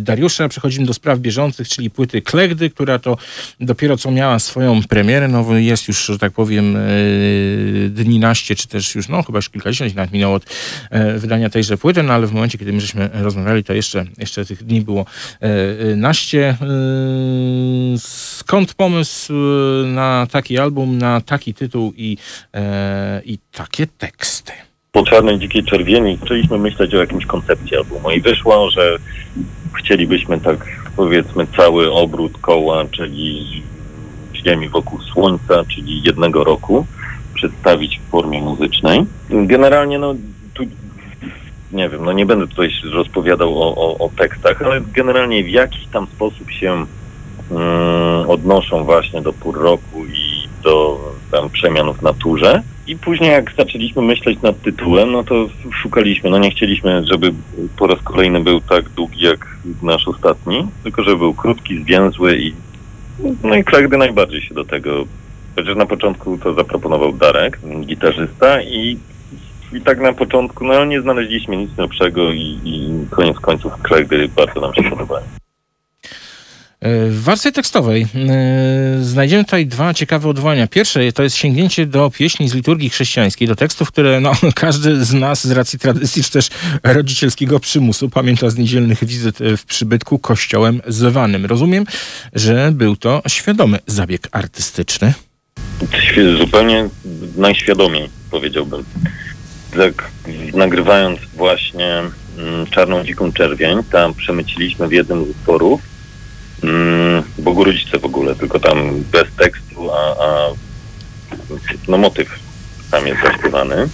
Dariusza. Przechodzimy do spraw bieżących, czyli płyty Klegdy, która to dopiero co miała swoją premierę. No, jest już, że tak powiem, dni naście, czy też już, no chyba już kilkadziesiąt nawet minęło od wydania tejże płyty, no ale w momencie, kiedy my żeśmy rozmawiali, to jeszcze, jeszcze tych dni było e, e, naście. E, skąd pomysł na taki album, na taki tytuł i, i takie teksty? po Czarnej Dzikiej Czerwieni zaczęliśmy myśleć o jakimś koncepcji albumu i wyszło, że chcielibyśmy tak powiedzmy cały obrót koła, czyli Ziemi wokół Słońca, czyli jednego roku przedstawić w formie muzycznej. Generalnie no nie wiem, no nie będę tutaj rozpowiadał o, o, o tekstach, ale generalnie w jakiś tam sposób się mm, odnoszą właśnie do pór roku i do tam przemian w naturze. I później jak zaczęliśmy myśleć nad tytułem, no to szukaliśmy, no nie chcieliśmy, żeby po raz kolejny był tak długi jak nasz ostatni, tylko żeby był krótki, zwięzły i no i Klagdy najbardziej się do tego, chociaż na początku to zaproponował Darek, gitarzysta i i tak na początku, no nie znaleźliśmy nic lepszego i, i koniec końców Klagdy bardzo nam się podobają. E, W wersji tekstowej e, znajdziemy tutaj dwa ciekawe odwołania. Pierwsze to jest sięgnięcie do pieśni z liturgii chrześcijańskiej, do tekstów, które no, każdy z nas z racji tradycji czy też rodzicielskiego przymusu pamięta z niedzielnych wizyt w przybytku kościołem zwanym. Rozumiem, że był to świadomy zabieg artystyczny. Zupełnie najświadomiej powiedziałbym. Nagrywając właśnie mm, Czarną Dziką Czerwień, tam przemyciliśmy w jednym z utworów mm, Bogu Rodzice w ogóle, tylko tam bez tekstu, a, a no motyw tam jest zaśpiewany.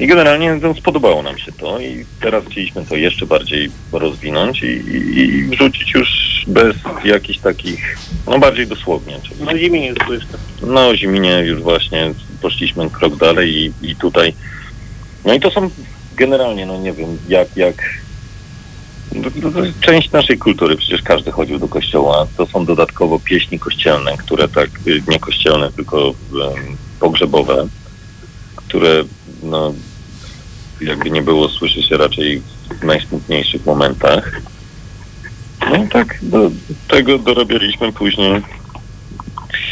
I generalnie no, spodobało nam się to i teraz chcieliśmy to jeszcze bardziej rozwinąć i, i, i wrzucić już bez jakichś takich, no bardziej dosłownie. Czyli No ziminie jest to jeszcze. no, o Ziminie już właśnie poszliśmy krok dalej i, i tutaj. No i to są generalnie, no nie wiem, jak, jak. To jest część naszej kultury, przecież każdy chodził do kościoła. To są dodatkowo pieśni kościelne, które tak, y, nie kościelne, tylko em, pogrzebowe, które, no, jakby nie było, słyszy się raczej w najsmutniejszych momentach. No i tak do tego dorabialiśmy później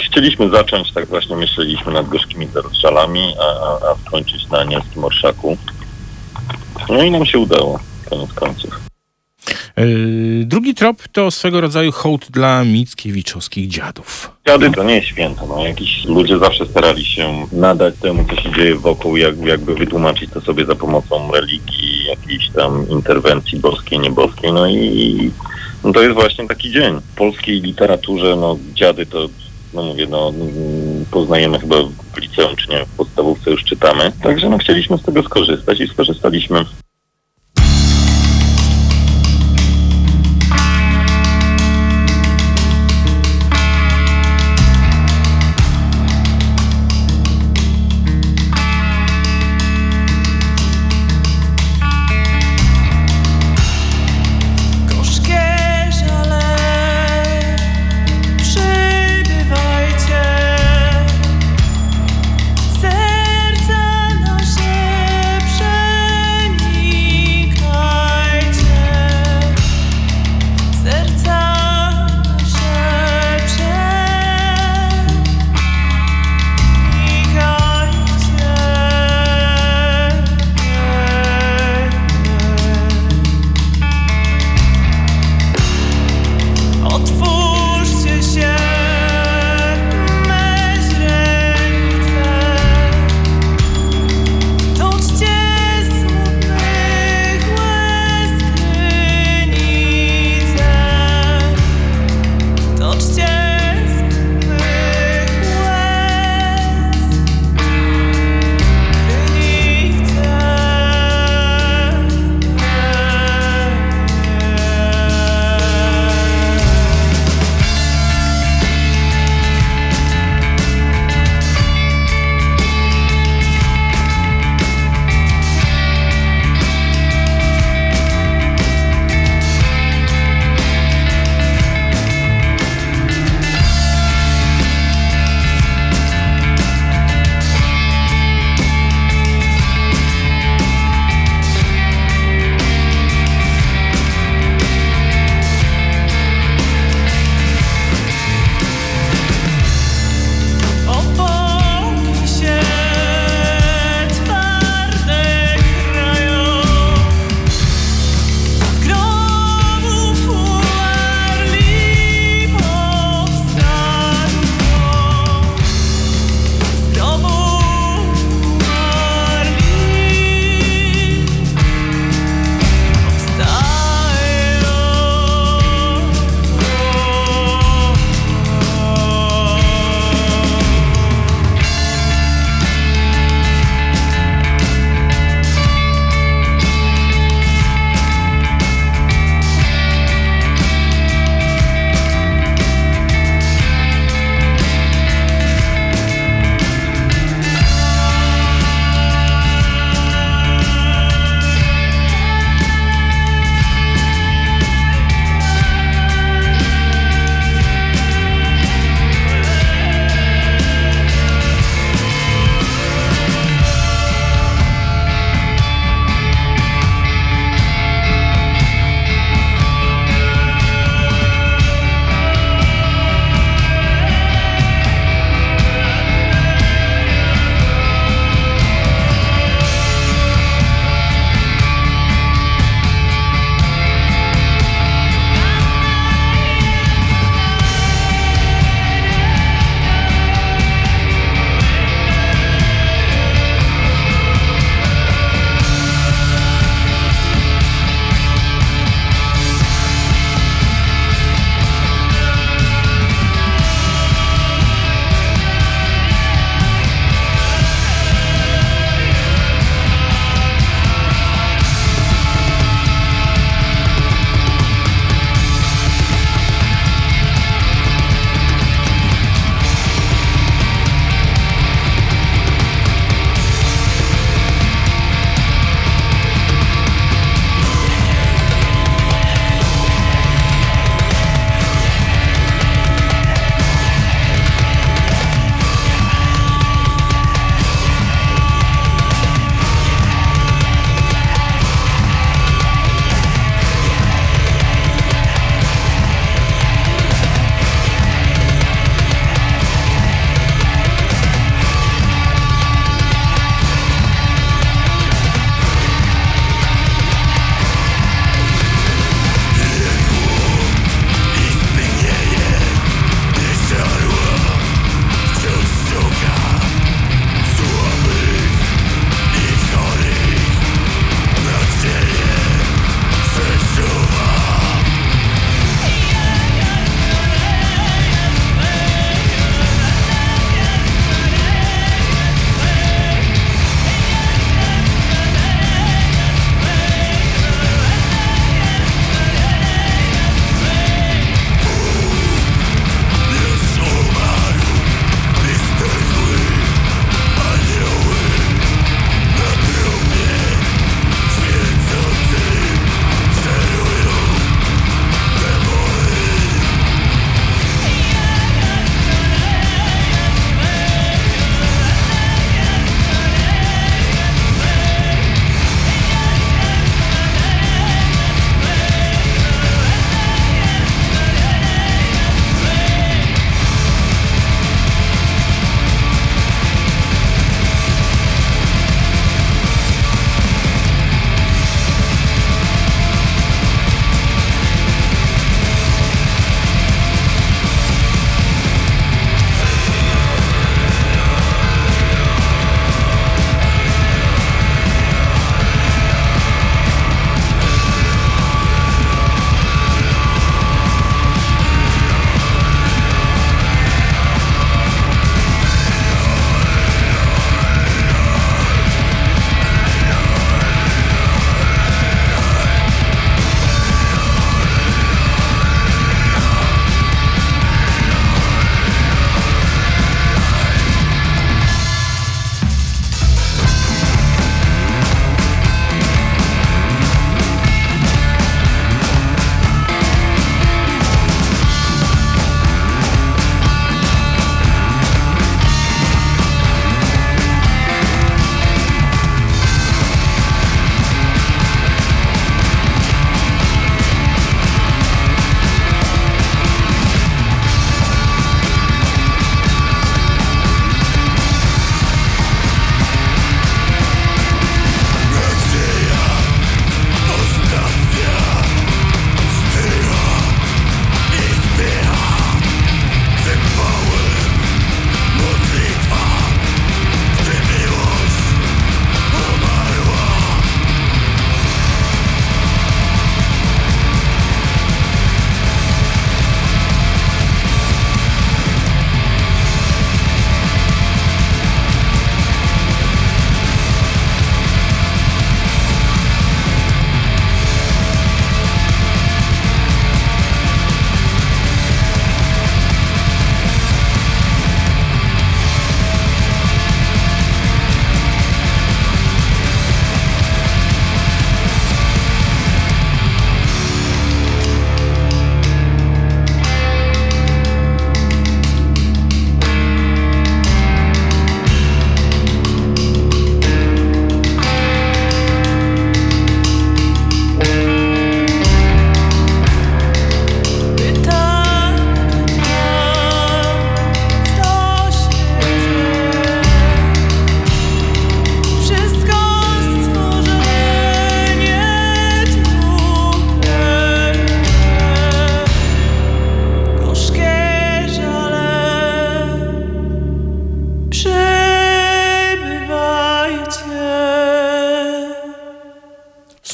chcieliśmy zacząć, tak właśnie myśleliśmy nad gorzkimi rozżalami, a, a, a skończyć na anielskim orszaku. No i nam się udało, koniec końców. E, Drugi trop to swego rodzaju hołd dla mickiewiczowskich dziadów. Dziady to nie jest święto, no jakiś ludzie zawsze starali się nadać temu, co się dzieje wokół, jak, jakby wytłumaczyć to sobie za pomocą religii, jakiejś tam interwencji boskiej, nieboskiej, no i no to jest właśnie taki dzień. W polskiej literaturze, no dziady to no mówię, no poznajemy chyba w liceum, czy nie w podstawówce już czytamy. Także no chcieliśmy z tego skorzystać i skorzystaliśmy.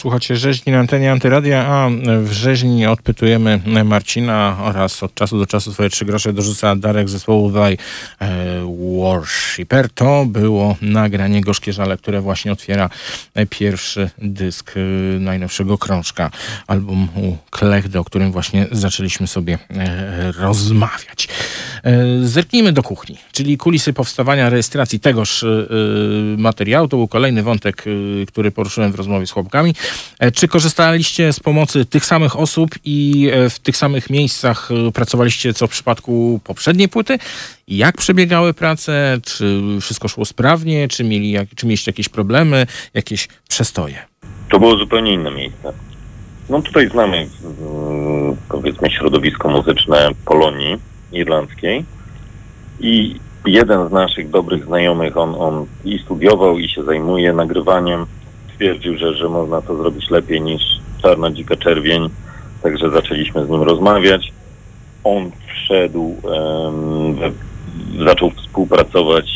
Słuchacie rzeźni na antenie Antyradia, a w rzeźni odpytujemy Marcina oraz od czasu do czasu swoje trzy grosze dorzuca Darek zespołu Thy e, Worshipper. To było nagranie Gorzkie Żale, które właśnie otwiera pierwszy dysk e, najnowszego krążka albumu Klechdy, o którym właśnie zaczęliśmy sobie e, rozmawiać. Zerknijmy do kuchni, czyli kulisy powstawania rejestracji tegoż materiału. To był kolejny wątek, który poruszyłem w rozmowie z chłopkami. E, Czy korzystaliście z pomocy tych samych osób i e, w tych samych miejscach e, pracowaliście co w przypadku poprzedniej płyty? Jak przebiegały prace? Czy wszystko szło sprawnie? Czy, mieli, czy mieliście jakieś problemy, jakieś przestoje? To było zupełnie inne miejsce. No tutaj znamy powiedzmy środowisko muzyczne Polonii irlandzkiej i jeden z naszych dobrych znajomych, on, on i studiował i się zajmuje nagrywaniem, stwierdził, że, że można to zrobić lepiej niż Czarna Dzika Czerwień, także zaczęliśmy z nim rozmawiać. On wszedł, we- zaczął współpracować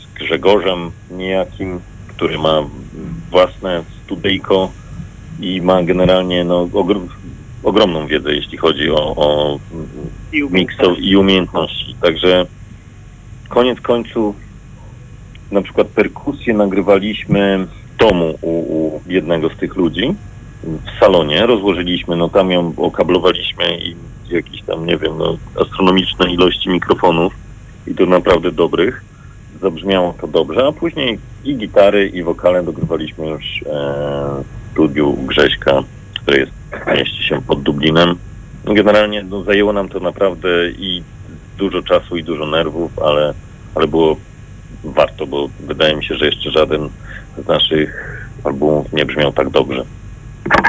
z Grzegorzem niejakim, który ma własne studyjko i ma generalnie no, ogr- ogromną wiedzę, jeśli chodzi o, o miksow i umiejętności. Także koniec końców na przykład perkusję nagrywaliśmy domu u, u jednego z tych ludzi w salonie, rozłożyliśmy, no tam ją okablowaliśmy i jakieś tam, nie wiem, no, astronomiczne ilości mikrofonów i to naprawdę dobrych. Zabrzmiało to dobrze, a później i gitary, i wokale dogrywaliśmy już e, w studiu Grześka, które jest, mieści się pod Dublinem. Generalnie no, zajęło nam to naprawdę i dużo czasu i dużo nerwów, ale, ale było warto, bo wydaje mi się, że jeszcze żaden z naszych albumów nie brzmiał tak dobrze.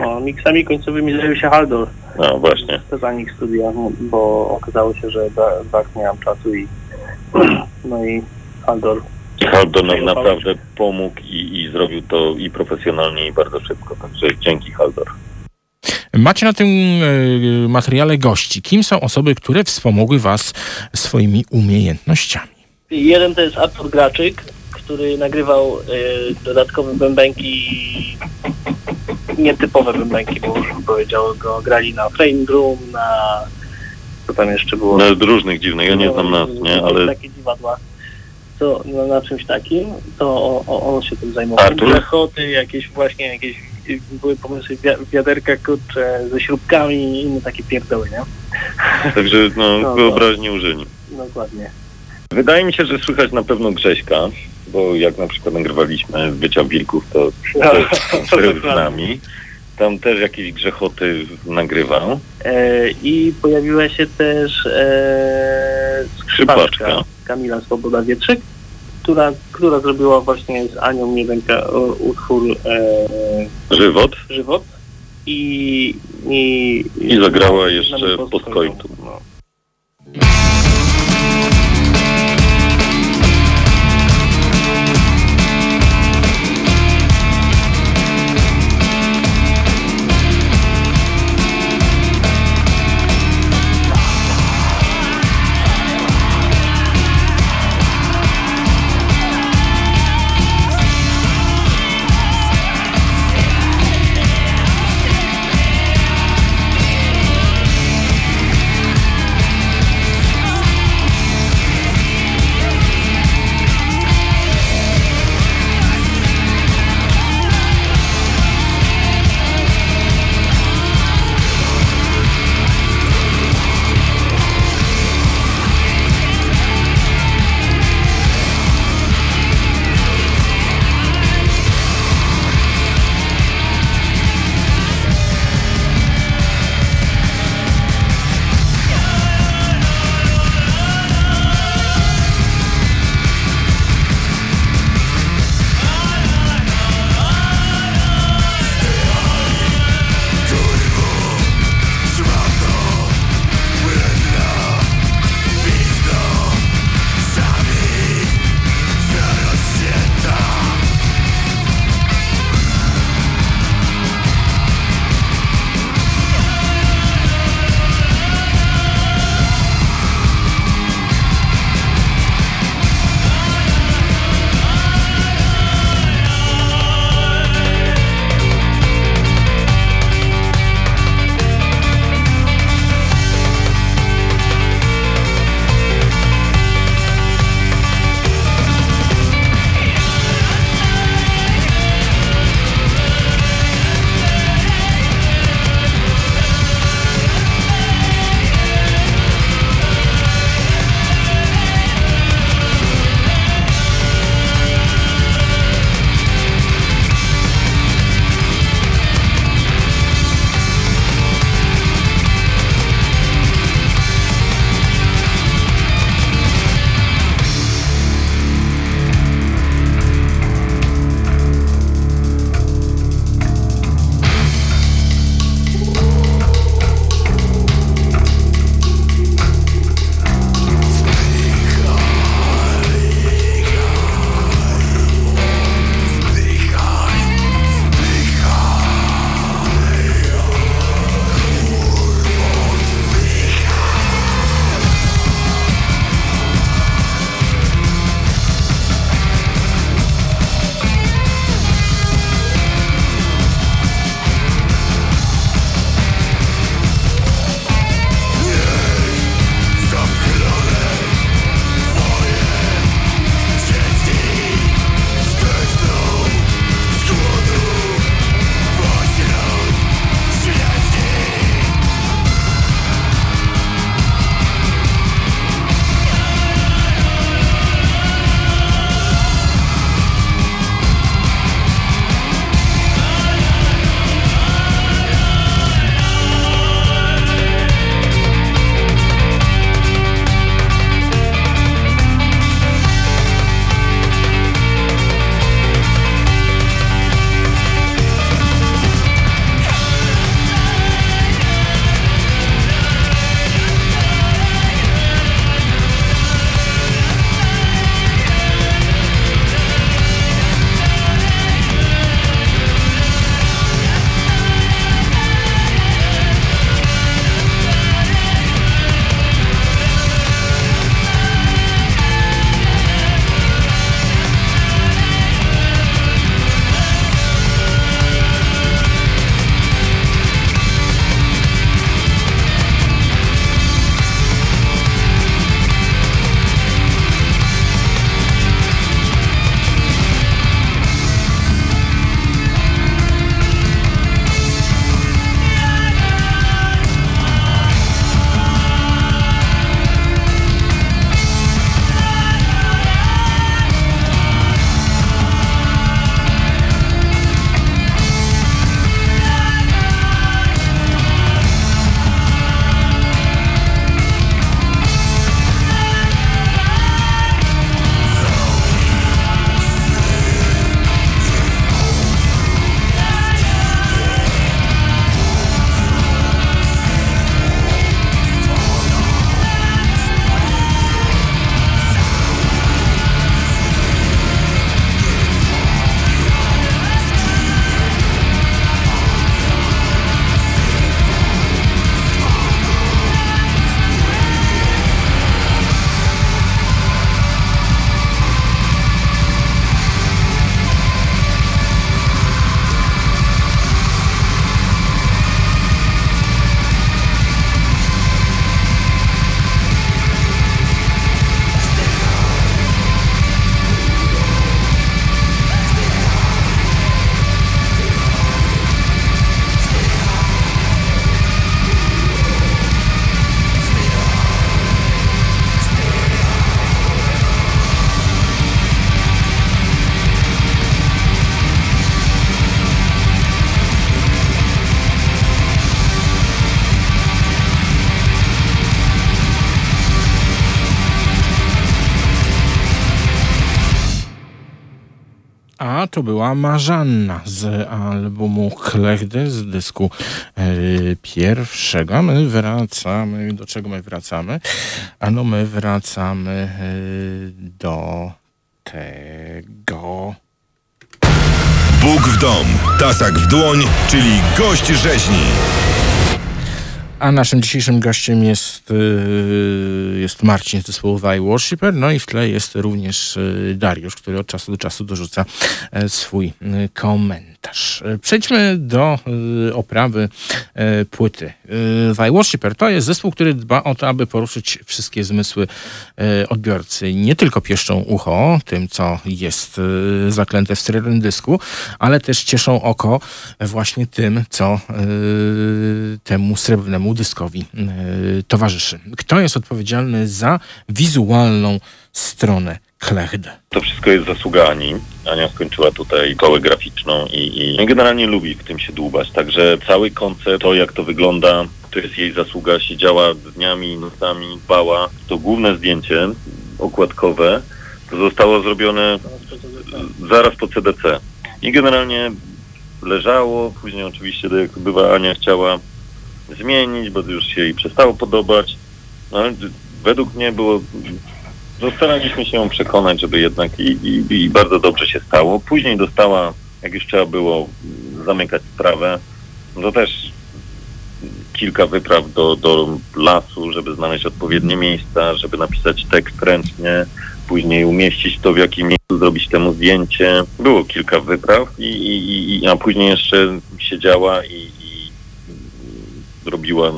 No, miksami końcowymi zajął się Haldor No właśnie. z Anich Studia, bo okazało się, że brak miałem czasu i no i Haldor Haldor nam naprawdę pomógł i, i zrobił to i profesjonalnie i bardzo szybko, także dzięki Haldor. Macie na tym e, materiale gości. Kim są osoby, które wspomogły was swoimi umiejętnościami? Jeden to jest Artur Graczyk, który nagrywał y, dodatkowe bębenki, nietypowe bębenki, bo już powiedział, go grali na frame drum, na co tam jeszcze było? No, różnych dziwnych, ja nie znam nas, nie, ale Takie dziwadła. To no, na czymś takim, to o, o, on się tym zajmował. Artur? Grechoty, jakieś właśnie, jakieś były pomysły wi- wiaderka kurcze ze śrubkami i inne takie pierdoły, nie? także no, No, wyobraźni użyli. Dokładnie. Wydaje mi się, że słychać na pewno Grześka, bo jak na przykład nagrywaliśmy Bycia Wilków, to No, z nami. Tam też jakieś grzechoty nagrywał. E, I pojawiła się też e, skrzypaczka. Kamila Swoboda Wietrzyk, która, która zrobiła właśnie z Anią jeden ka- o- utwór e, Żywot. Żywot i, i, I zagrała no, jeszcze znamy postkoitu. No. Była Marzanna z albumu Klechdy, z dysku e, pierwszego. My wracamy, do czego my wracamy? Ano my wracamy e, do tego... Bóg w dom, tasak w dłoń, czyli gość rzeźni. A naszym dzisiejszym gościem jest, y, jest Marcin z zespołu The Worshipper, no i w tle jest również y, Dariusz, który od czasu do czasu dorzuca e, swój y, komentarz. E, Przejdźmy do oprawy e, płyty. Y, The Worshipper to jest zespół, który dba o to, aby poruszyć wszystkie zmysły odbiorcy. Nie tylko pieszczą ucho tym, co jest zaklęte w sterylnym dysku, ale też cieszą oko właśnie tym, co temu srebrnemu dyskowi y, towarzyszy. Kto jest odpowiedzialny za wizualną stronę Klechdy? To wszystko jest zasługa Ani. Ania skończyła tutaj szkołę graficzną i, i generalnie lubi w tym się dłubać. Także cały koncept, to jak to wygląda, to jest jej zasługa. Siedziała dniami, nocami, dbała. To główne zdjęcie okładkowe to zostało zrobione zaraz po CDC. I generalnie leżało, później oczywiście, jak to bywa, Ania chciała zmienić, bo już się jej przestało podobać. No, według mnie było no, staraliśmy się ją przekonać, żeby jednak i, i, i bardzo dobrze się stało. Później dostała, jak już trzeba było zamykać sprawę, no to też kilka wypraw do, do lasu, żeby znaleźć odpowiednie miejsca, żeby napisać tekst ręcznie, później umieścić to w jakim miejscu, zrobić temu zdjęcie. Było kilka wypraw i, i, i a później jeszcze siedziała i, i robiła,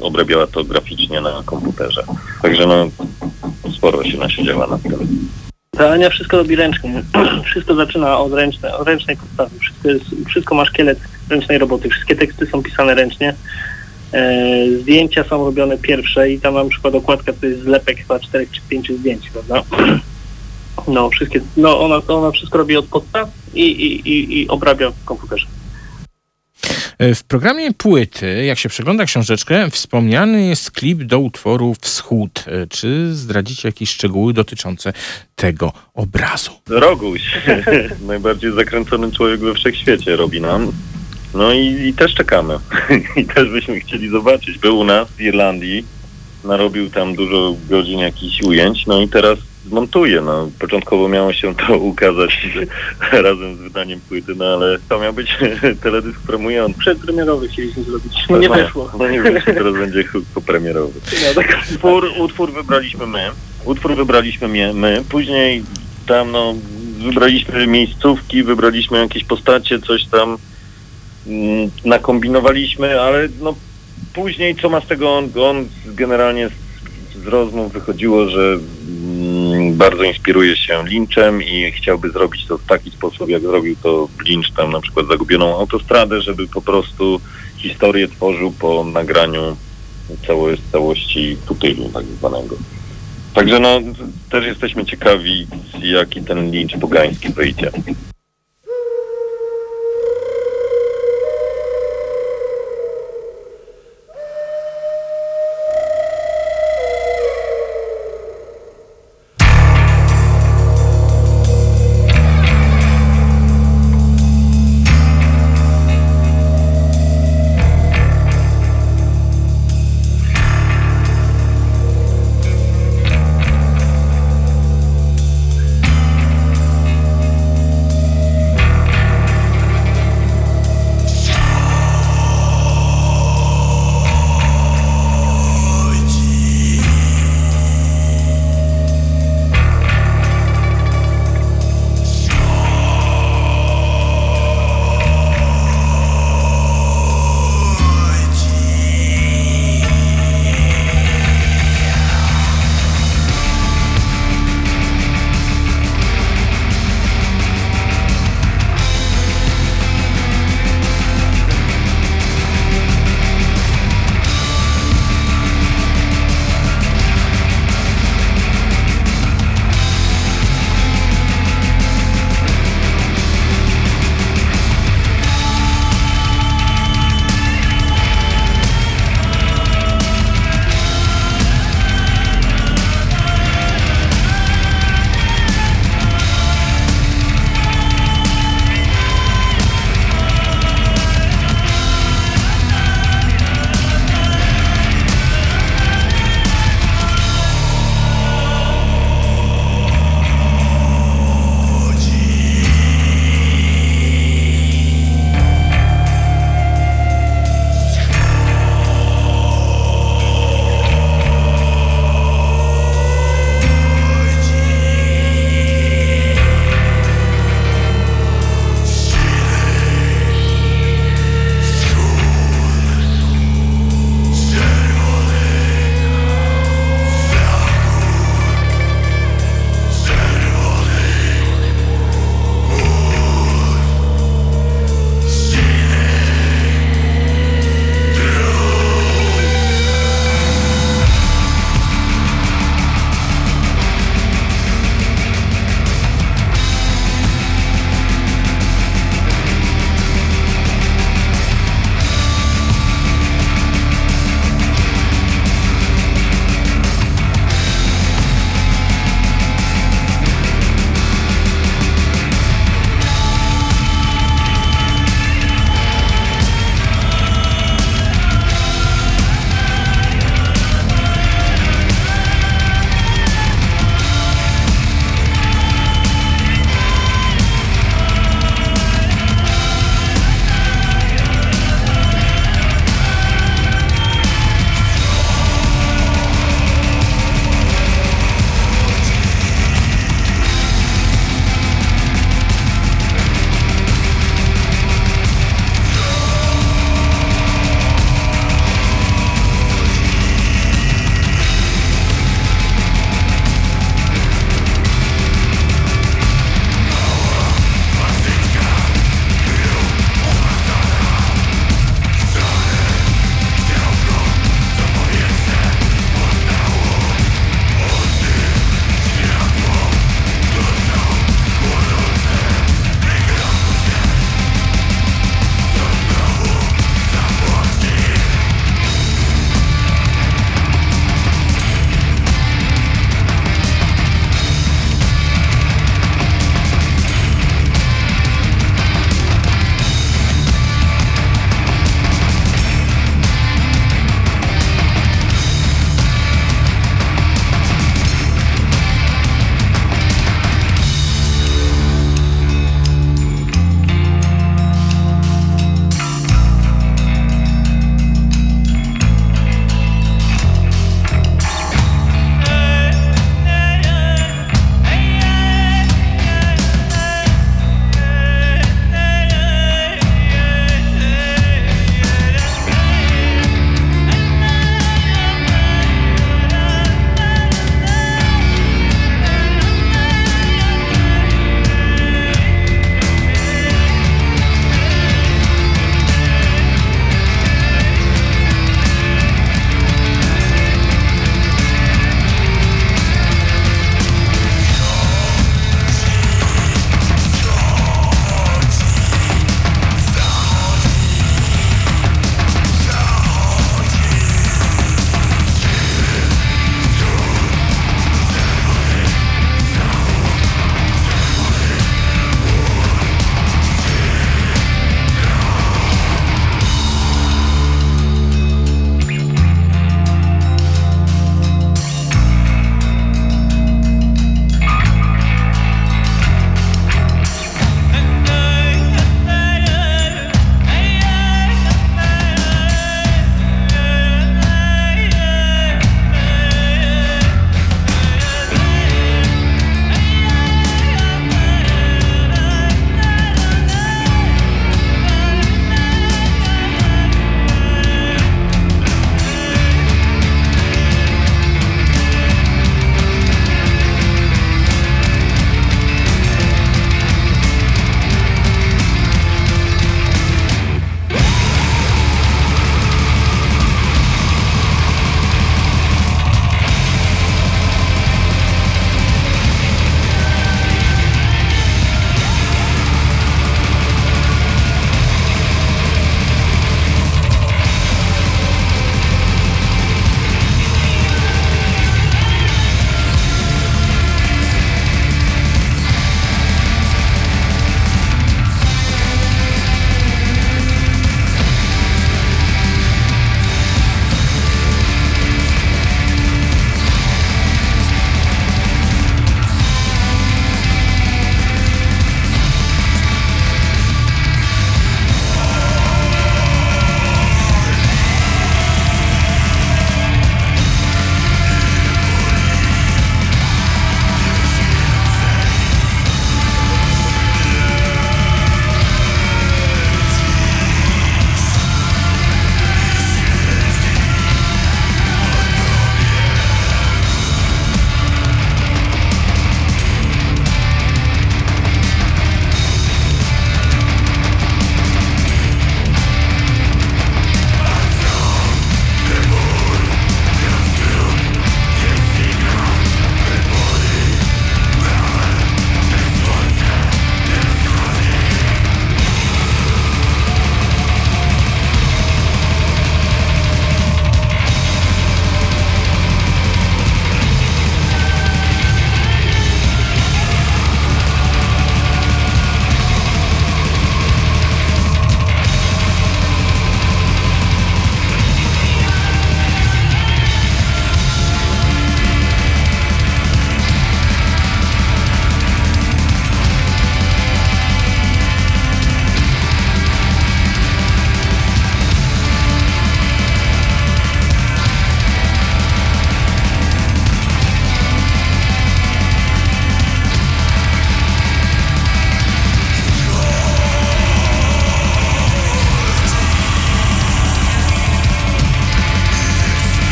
obrabiała to graficznie na komputerze. Także no, sporo się nasiedziała na tym. Ta Ania wszystko robi ręcznie. wszystko zaczyna od, ręczne, od ręcznej podstawy. Wszystko, jest, wszystko ma szkielet ręcznej roboty. Wszystkie teksty są pisane ręcznie. E, zdjęcia są robione pierwsze i tam na przykład okładka to jest zlepek chyba czterech czy pięciu zdjęć, prawda? No, wszystkie, no ona, ona wszystko robi od podstaw i, i, i, i obrabia w komputerze. E, W programie płyty, jak się przegląda książeczkę, wspomniany jest klip do utworu Wschód. E, Czy zdradzicie jakieś szczegóły dotyczące tego obrazu? Roguś, najbardziej zakręcony człowiek we wszechświecie robi nam. No i, i też czekamy. I też byśmy chcieli zobaczyć. Był u nas w Irlandii, narobił tam dużo godzin jakichś ujęć, no i teraz montuje. No. Początkowo miało się to ukazać razem z wydaniem płyty, no ale to miał być teledysk promujący. Przedpremierowy chcieliśmy zrobić. No nie weszło. No nie wyszło, teraz będzie popremierowy. No, tak. Utwór, utwór wybraliśmy my. Utwór wybraliśmy mnie, my. Później tam no, wybraliśmy miejscówki, wybraliśmy jakieś postacie, coś tam mm, nakombinowaliśmy, ale no później co ma z tego on, on generalnie z, z rozmów wychodziło, że bardzo inspiruje się Lynchem i chciałby zrobić to w taki sposób, jak zrobił to Lynch tam na przykład Zagubioną Autostradę, żeby po prostu historię tworzył po nagraniu cało, całości tutylu tak zwanego. Także no, też jesteśmy ciekawi, jaki ten Lynch pogański wyjdzie.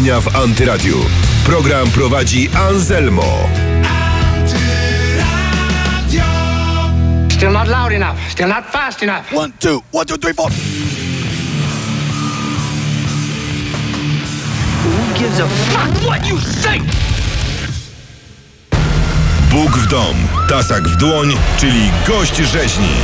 Rzeźnia w Antyradiu. Program prowadzi Anselmo. Still not loud enough. Still not fast enough. One, two, one, two, three, four. Who gives a fuck what you say? Bóg w dom, tasak w dłoń, czyli gość rzeźni.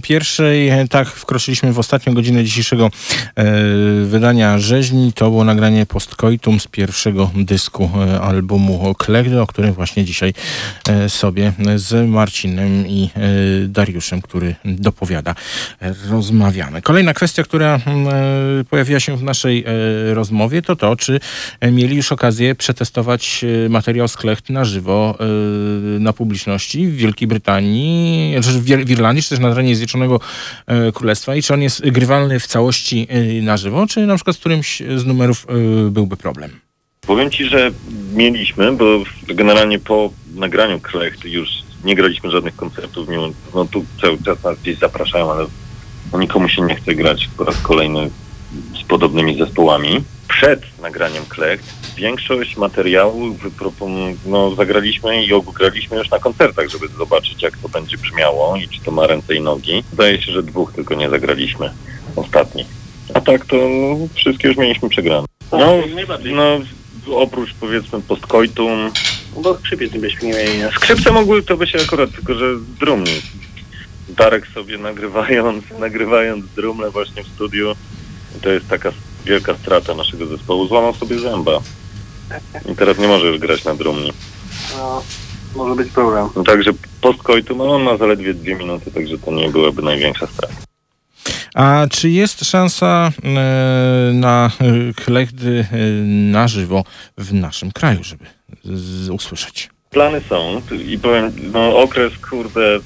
Pierwszej. Tak, wkroczyliśmy w ostatnią godzinę dzisiejszego e, wydania rzeźni. To było nagranie postcoitum z pierwszego dysku e, albumu Klechdy, o którym właśnie dzisiaj sobie z Marcinem i e, Dariuszem, który dopowiada, e, rozmawiamy. Kolejna kwestia, która mm, e, pojawiła się w naszej e, rozmowie, to to, czy e, mieli już okazję przetestować e, materiał z Klecht na żywo e, na publiczności w Wielkiej Brytanii, czy w Ir- w Irlandii, czy też na terenie Zjednoczonego e, Królestwa i czy on jest grywalny w całości e, na żywo, czy na przykład z którymś z numerów e, byłby problem? Powiem Ci, że mieliśmy, bo generalnie po nagraniu Klecht już nie graliśmy żadnych koncertów, mimo, no tu cały czas nas gdzieś zapraszają, ale no nikomu się nie chce grać po raz kolejny z podobnymi zespołami. Przed nagraniem Klecht większość materiału no, zagraliśmy i ograliśmy już na koncertach, żeby zobaczyć jak to będzie brzmiało i czy to ma ręce i nogi. Zdaje się, że dwóch tylko nie zagraliśmy ostatnich. A tak to wszystkie już mieliśmy przegrane. No, no oprócz powiedzmy postcoitum. Bo skrzypiec nie byśmy nie mieli. nie? Skrzypce mogły to by się akurat, tylko że z drumni. Darek sobie nagrywając, nagrywając drumle właśnie w studiu, to jest taka wielka strata naszego zespołu, złamał sobie zęba. I teraz nie może już grać na drumni. No, może być problem. No, także postcoitum, no on ma zaledwie dwie minuty, także to nie byłaby największa strata. A czy jest szansa e, na e, Klechdy e, na żywo w naszym kraju, żeby usłyszeć? Plany są i powiem, no okres kurde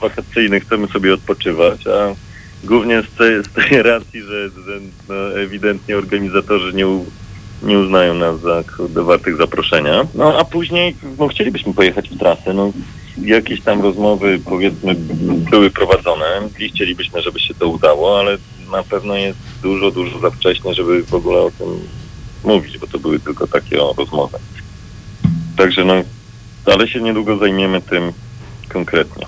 wakacyjny chcemy sobie odpoczywać, a głównie z tej, z tej racji, że, że no, ewidentnie organizatorzy nie, u, nie uznają nas za kurde, wartych zaproszenia. No a później no, chcielibyśmy pojechać w trasę, no jakieś tam rozmowy powiedzmy były prowadzone i chcielibyśmy, żeby się to udało, ale na pewno jest dużo, dużo za wcześnie, żeby w ogóle o tym mówić, bo to były tylko takie o, rozmowy. Także no, ale się niedługo zajmiemy tym, konkretnie.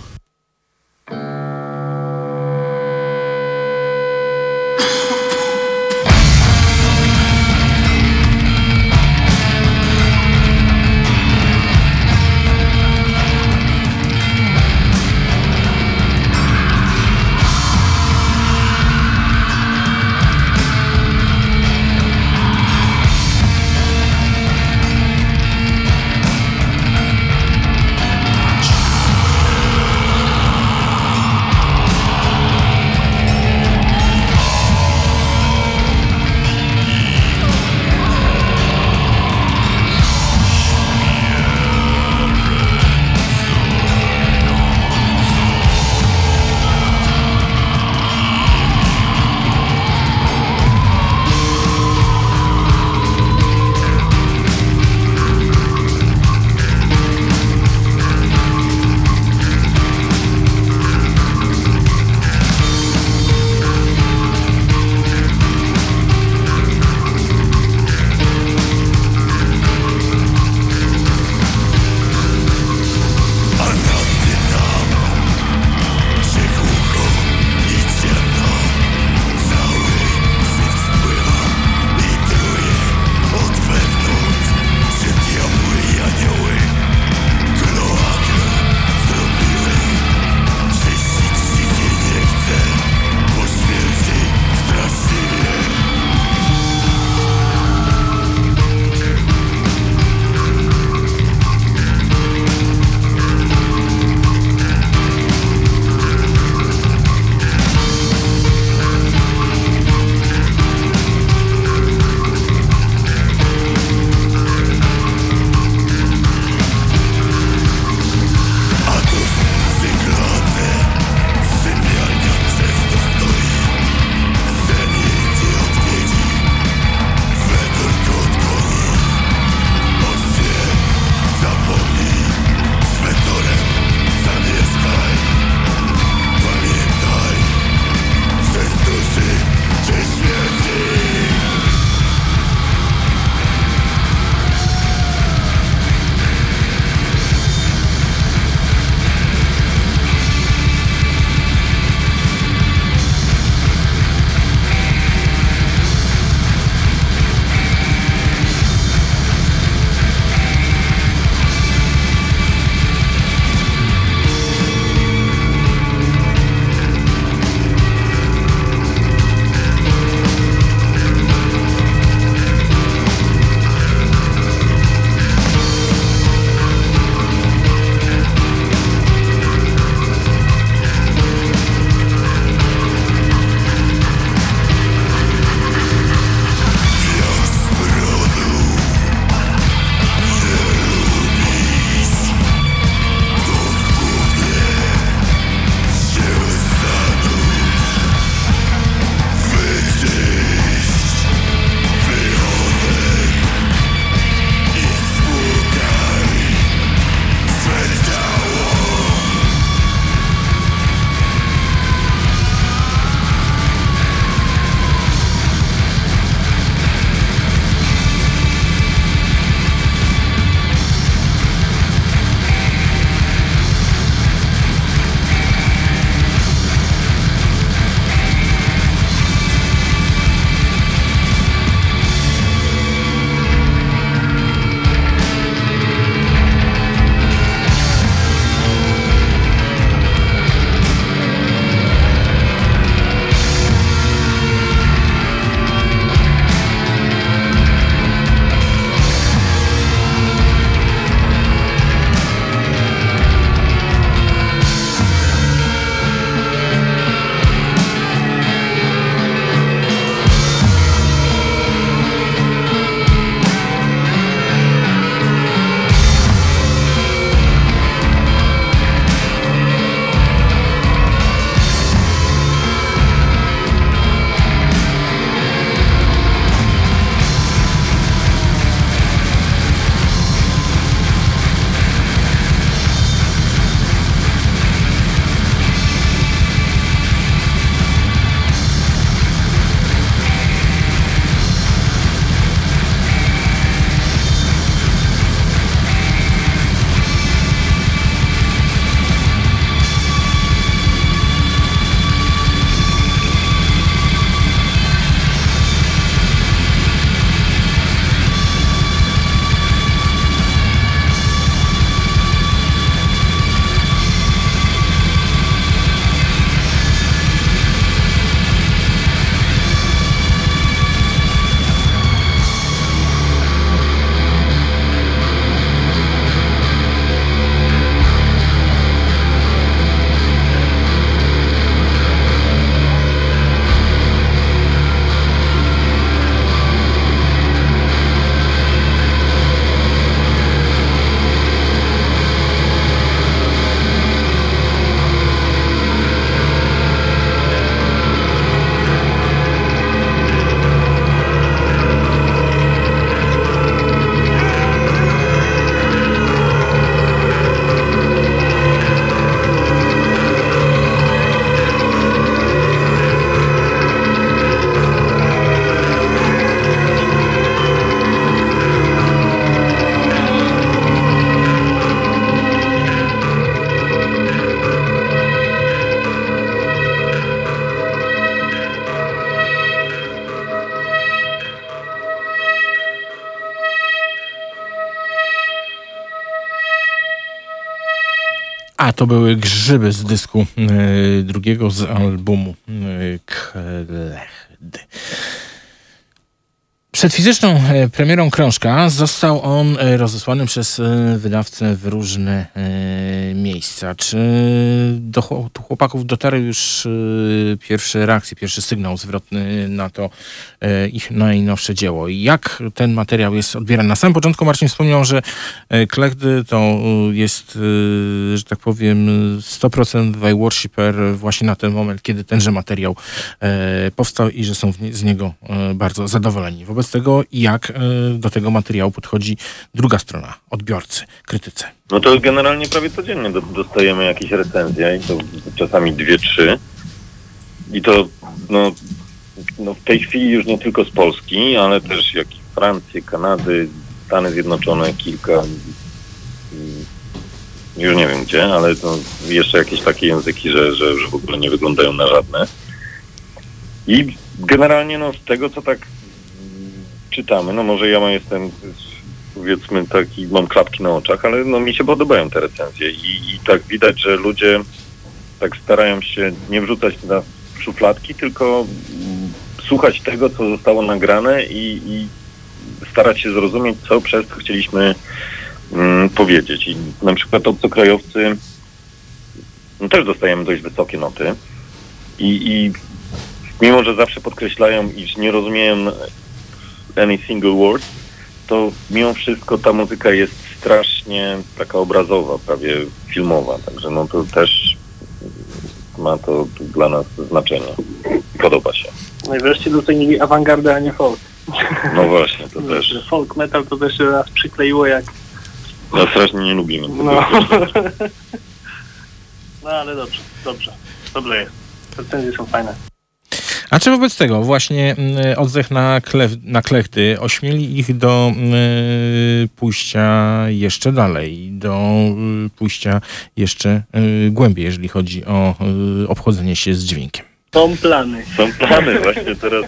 To były grzyby z dysku e, drugiego z albumu e, Klechdy. Przed fizyczną e, premierą krążka został on rozesłany przez wydawcę w różne miejsca. Czy do chło- do chłopaków dotarły już e, pierwsze reakcje, pierwszy sygnał zwrotny na to e, ich najnowsze dzieło? Jak ten materiał jest odbierany? Na samym początku Marcin wspomniał, że e, Klechdy to e, jest, e, że tak powiem, 100% by worshiper właśnie na ten moment, kiedy tenże materiał e, powstał i że są z niego e, bardzo zadowoleni. Wobec tego, jak e, do tego materiału podchodzi druga strona, odbiorcy, krytycy. No to generalnie prawie codziennie do, dostajemy jakieś recenzje i to czasami dwie, trzy. I to no, no w tej chwili już nie tylko z Polski, ale też jak i Francji, Kanady, Stany Zjednoczone, kilka już nie wiem gdzie, ale to jeszcze jakieś takie języki, że, że, w ogóle nie wyglądają na żadne. I generalnie no z tego co tak czytamy, no może ja jestem powiedzmy taki, mam klapki na oczach, ale no mi się podobają te recenzje i, i tak widać, że ludzie tak starają się nie wrzucać na szufladki, tylko mm, słuchać tego, co zostało nagrane i, i starać się zrozumieć, co przez to chcieliśmy mm, powiedzieć. I na przykład obcokrajowcy no, też dostajemy dość wysokie noty i, i mimo, że zawsze podkreślają, iż nie rozumieją any single word, to mimo wszystko ta muzyka jest strasznie taka obrazowa, prawie filmowa, także no to też ma to dla nas znaczenie. Podoba się. No i wreszcie docenili awangardę, a nie folk. No właśnie, to też. Folk metal to też się nas przykleiło jak... No strasznie nie lubimy. No. no ale dobrze, dobrze. Dobrze jest. Recenzje są fajne. A czy wobec tego właśnie mm, oddech na, klef, na klechty ośmieli ich do y, pójścia jeszcze dalej, do y, pójścia jeszcze y, głębiej, jeżeli chodzi o y, obchodzenie się z dźwiękiem? Są plany. Są plany właśnie teraz.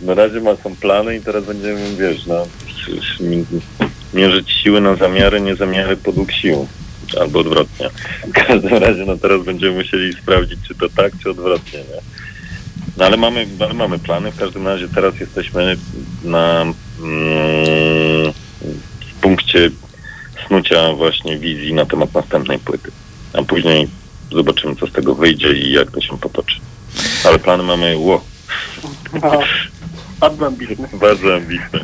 Na razie ma, są plany i teraz będziemy, wiesz, no, przecież mi- mierzyć siły na zamiary, nie zamiary podług sił. Albo odwrotnie. W każdym razie, no teraz będziemy musieli sprawdzić, czy to tak, czy odwrotnie, nie? No ale mamy, ale mamy plany. W każdym razie teraz jesteśmy na mm, w punkcie snucia właśnie wizji na temat następnej płyty. A później zobaczymy, co z tego wyjdzie i jak to się potoczy. Ale plany mamy, No, bardzo ambitny. bardzo ambitne.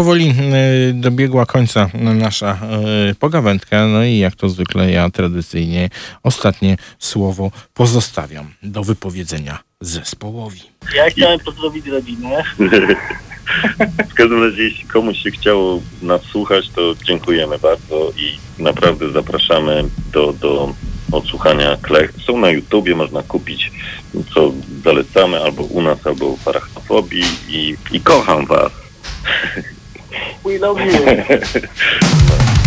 Powoli y, dobiegła końca nasza y, pogawędka. No i jak to zwykle ja tradycyjnie ostatnie słowo pozostawiam do wypowiedzenia zespołowi. Ja chciałem pozdrowić rodzinę. W każdym razie, jeśli komuś się chciało nas słuchać, to dziękujemy bardzo i naprawdę zapraszamy do, do odsłuchania klech. Są na YouTubie, można kupić, co zalecamy, albo u nas, albo w Arachnofobii i, i kocham was. We love you.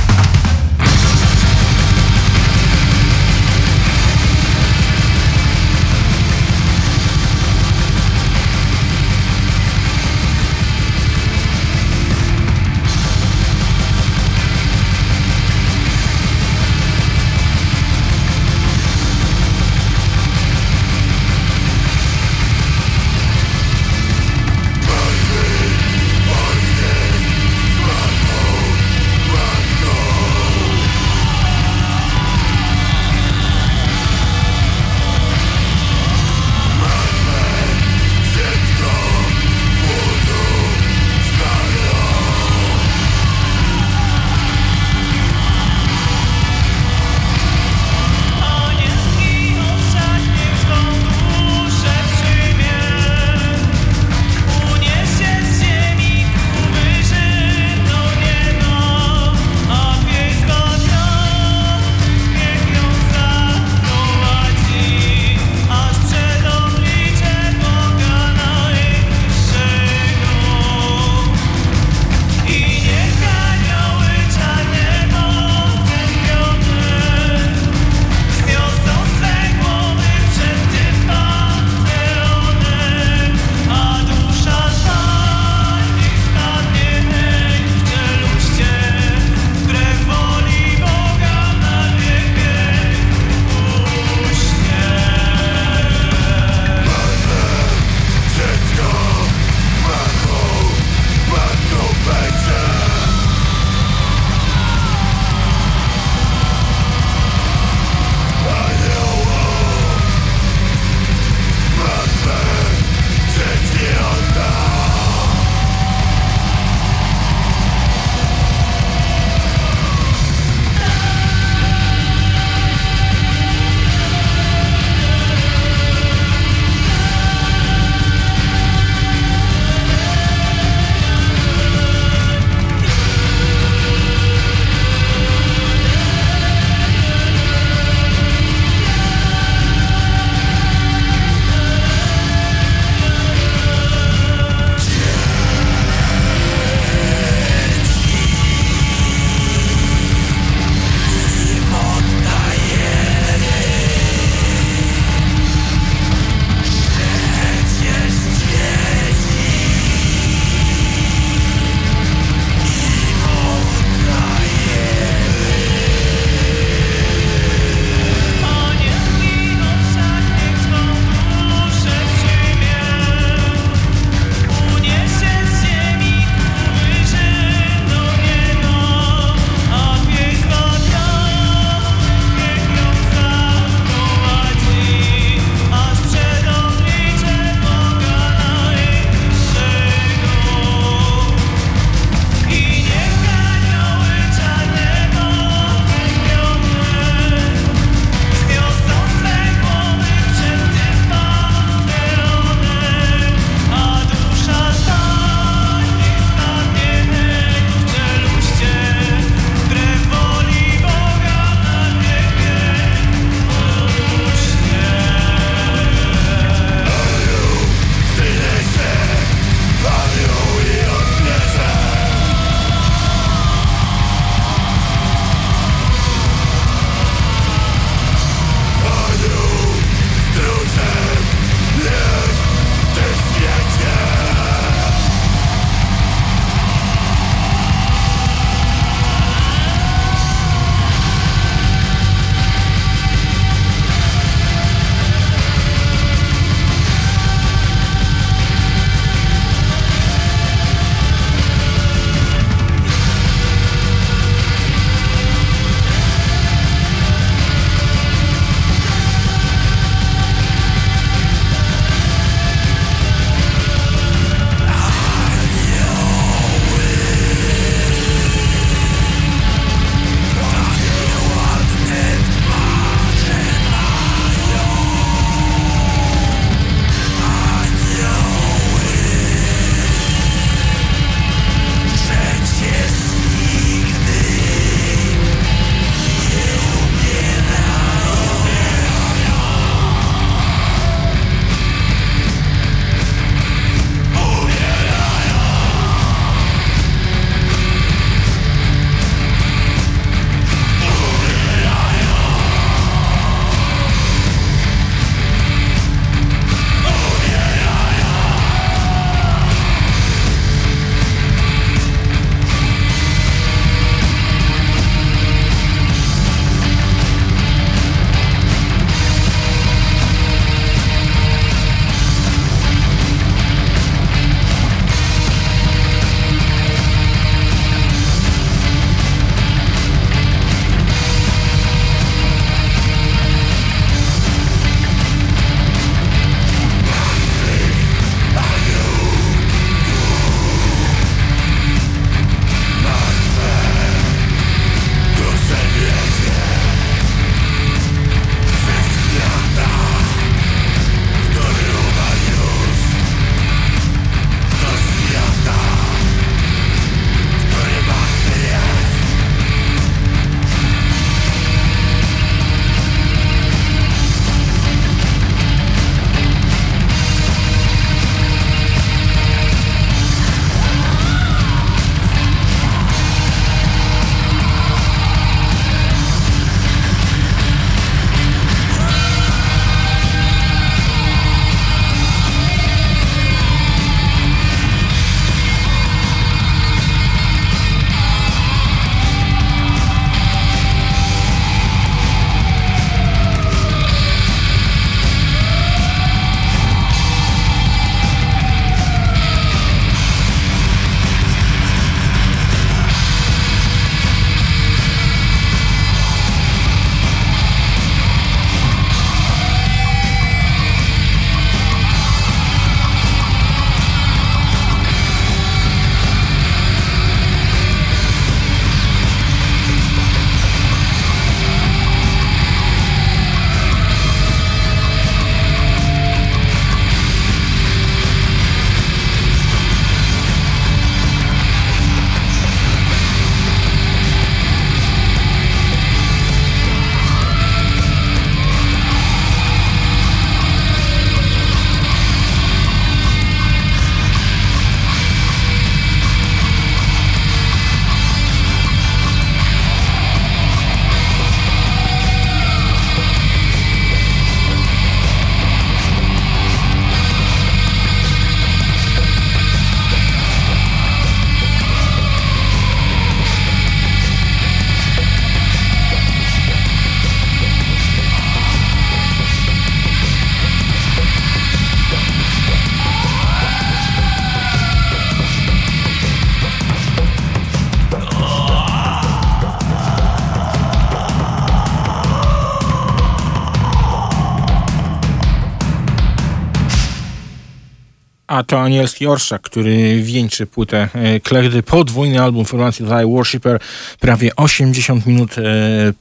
A to anielski orszak, który wieńczy płytę e, Klechdy. Podwójny album formacji The Worshipper. Prawie 80 minut e,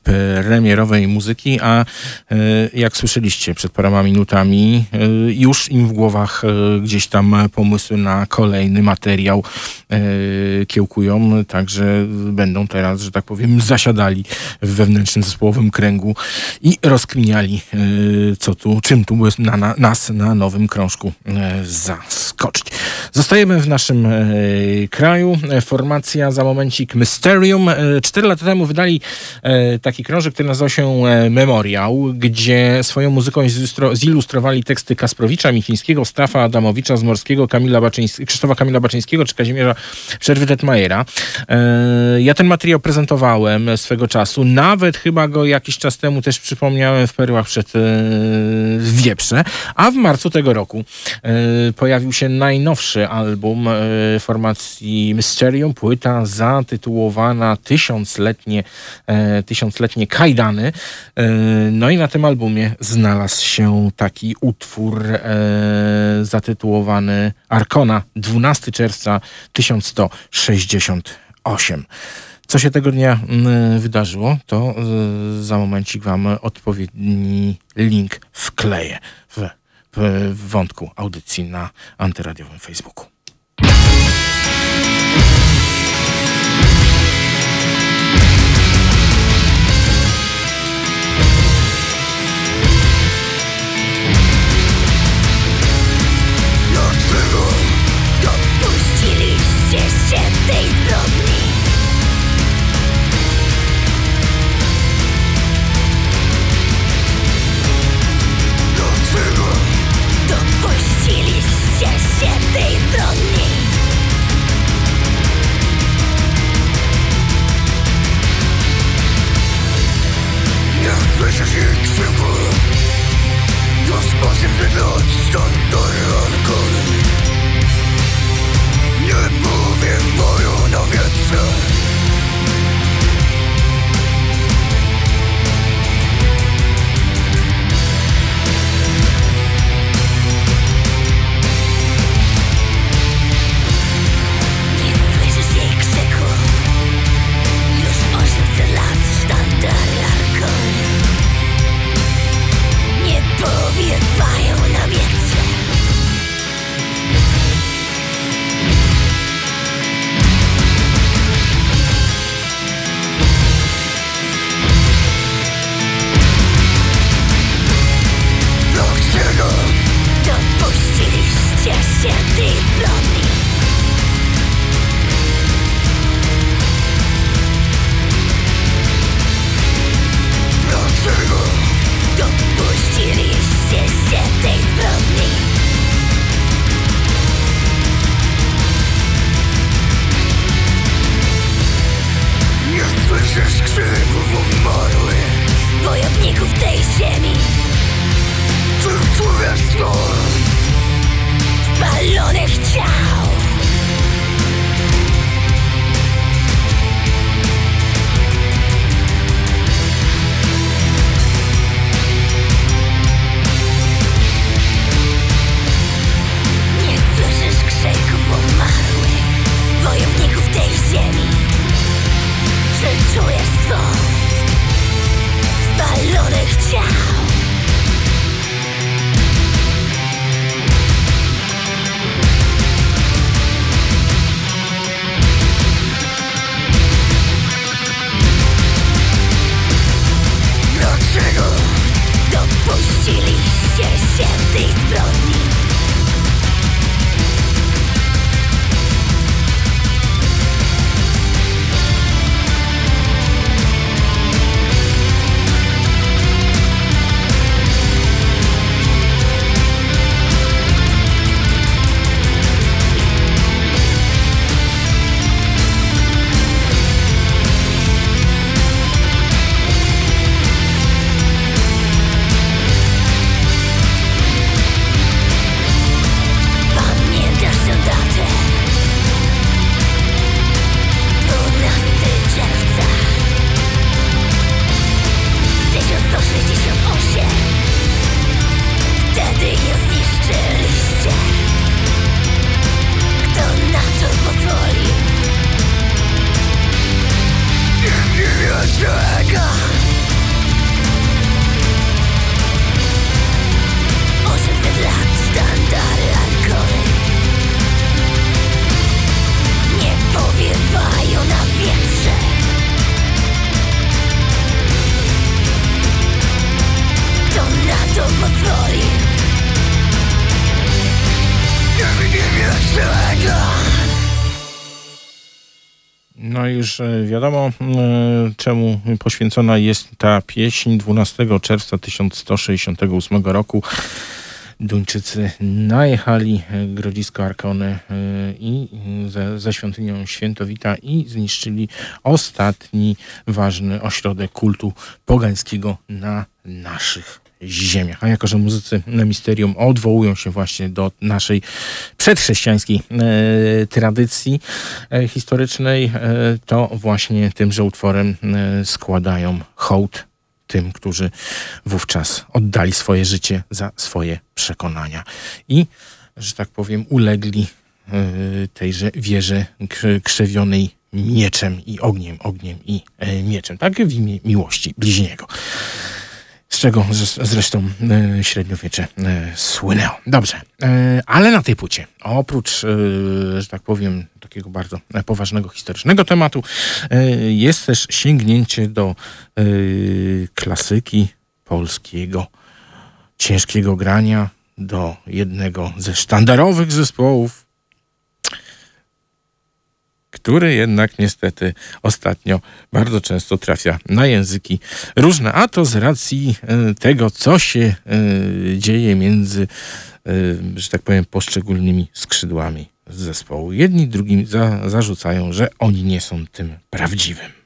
premierowej muzyki, a e, jak słyszeliście przed paroma minutami, e, już im w głowach gdzieś tam pomysły na kolejny materiał kiełkują, także będą teraz, że tak powiem, zasiadali w wewnętrznym zespołowym kręgu i rozkminiali, co tu, czym tu na, na, nas na nowym krążku zaskoczyć. Zostajemy w naszym kraju. Formacja za momencik Mysterium. E, Cztery lata temu wydali e, taki krążek, który nazywał się e, Memoriał, gdzie swoją muzyką zilustro- zilustrowali teksty Kasprowicza, Michińskiego, Stafa Adamowicza, Zmorskiego, Kamila Krzysztofa Kamila Baczyńskiego czy Kazimierza Przerwy Detmajera. E, Ja ten materiał prezentowałem swego czasu. Nawet chyba go jakiś czas temu też przypomniałem w Perłach przed Wieprze. A w marcu tego roku pojawił się najnowszy album formacji Mysterium, płyta zatytułowana Tysiącletnie, e, tysiącletnie Kajdany. E, no i na tym albumie znalazł się taki utwór e, zatytułowany Arkona 12 czerwca 1168. Co się tego dnia mm, wydarzyło, to za momencik wam odpowiedni link wkleję w, w wątku audycji na antyradiowym Facebooku. Poświęcona jest ta pieśń 12 czerwca 1168 roku. Duńczycy najechali grodzisko Arkony e, i ze, ze świątynią Świętowita i zniszczyli ostatni ważny ośrodek kultu pogańskiego na naszych ziemiach. A jako, że muzycy Misterium odwołują się właśnie do naszej przedchrześcijańskiej e, tradycji e, historycznej, e, to właśnie tymże utworem e, składają hołd tym, którzy wówczas oddali swoje życie za swoje przekonania. I, że tak powiem, ulegli e, tejże wierze kr- krzewionej mieczem i ogniem, ogniem i e, mieczem. Tak w imię miłości bliźniego. Z czego zres- zresztą e, średniowiecze e, słynęło. Dobrze, e, ale na tej płycie, oprócz, e, że tak powiem, takiego bardzo e, poważnego historycznego tematu, e, jest też sięgnięcie do e, klasyki polskiego ciężkiego grania, do jednego ze sztandarowych zespołów, który jednak niestety ostatnio bardzo często trafia na języki różne, a to z racji e, tego, co się e, dzieje między, e, że tak powiem, poszczególnymi skrzydłami zespołu. Jedni drugim za, zarzucają, że oni nie są tym prawdziwym.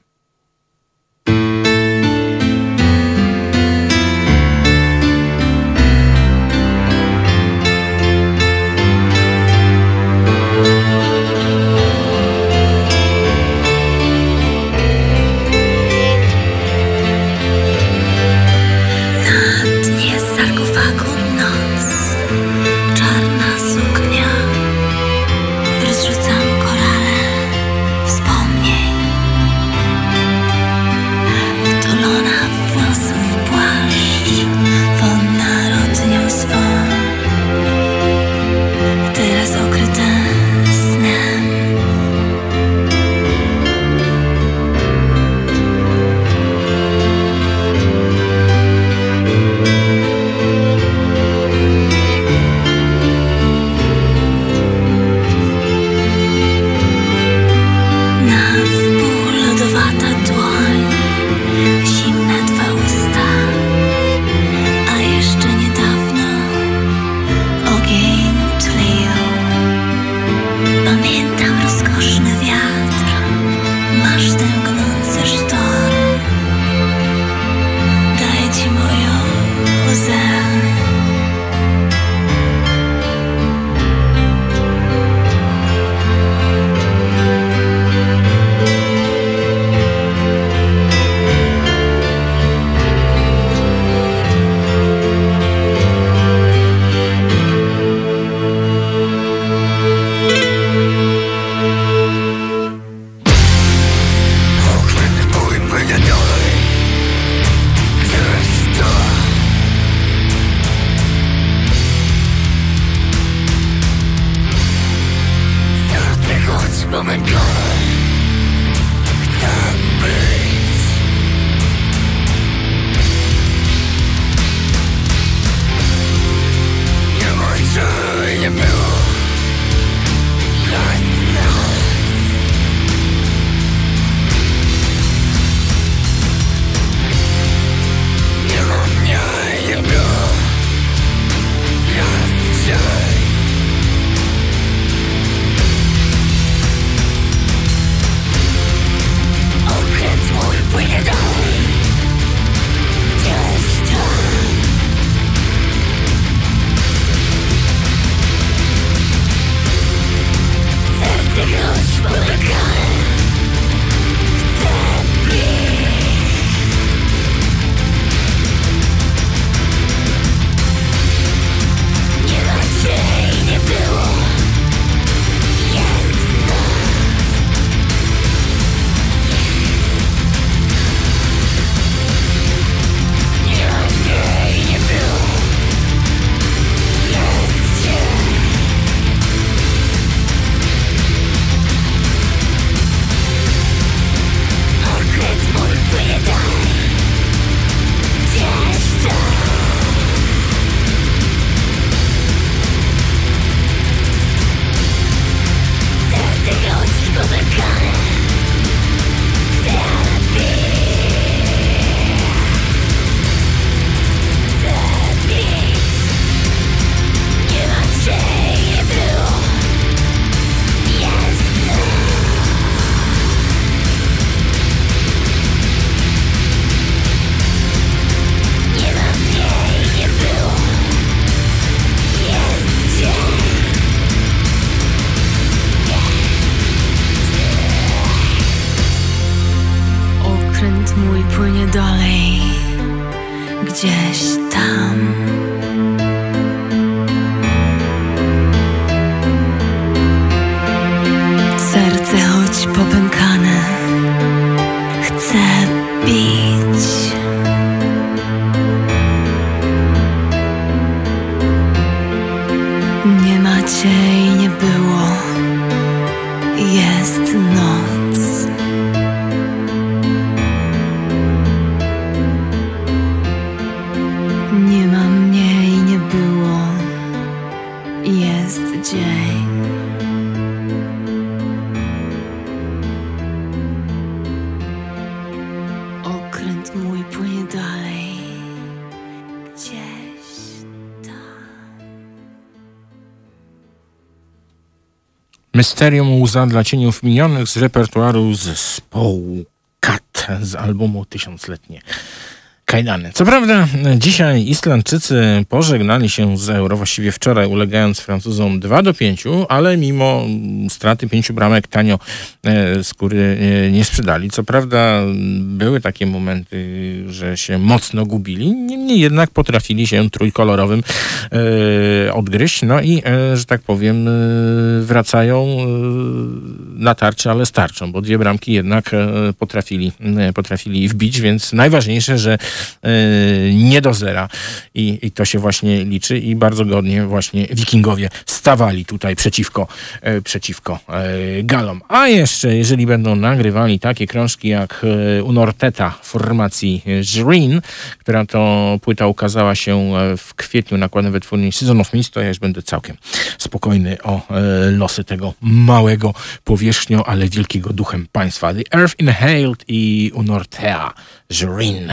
Mysterium Łza dla cieniów minionych z repertuaru zespołu Kat z albumu Tysiącletnie Kajdany. Co prawda dzisiaj Islandczycy pożegnali się z Euro, właściwie wczoraj ulegając Francuzom 2 do 5, ale mimo straty pięciu bramek tanio e, skóry e, nie sprzedali. Co prawda były takie momenty, że się mocno gubili, niemniej jednak potrafili się trójkolorowym e, odgryźć, no i, e, że tak powiem, e, wracają e, na tarczę, ale starczą, bo dwie bramki jednak e, potrafili, e, potrafili wbić, więc najważniejsze, że nie do zera. I, i to się właśnie liczy i bardzo godnie właśnie wikingowie stawali tutaj przeciwko, e, przeciwko e, Galom. A jeszcze, jeżeli będą nagrywali takie krążki jak e, Unorteta formacji Żrin, która to płyta ukazała się w kwietniu nakładem wytwórni Season of Mist, to ja już będę całkiem spokojny o losy tego małego powierzchnią, ale wielkiego duchem państwa. The Earth Inhaled i Unortea Żrin.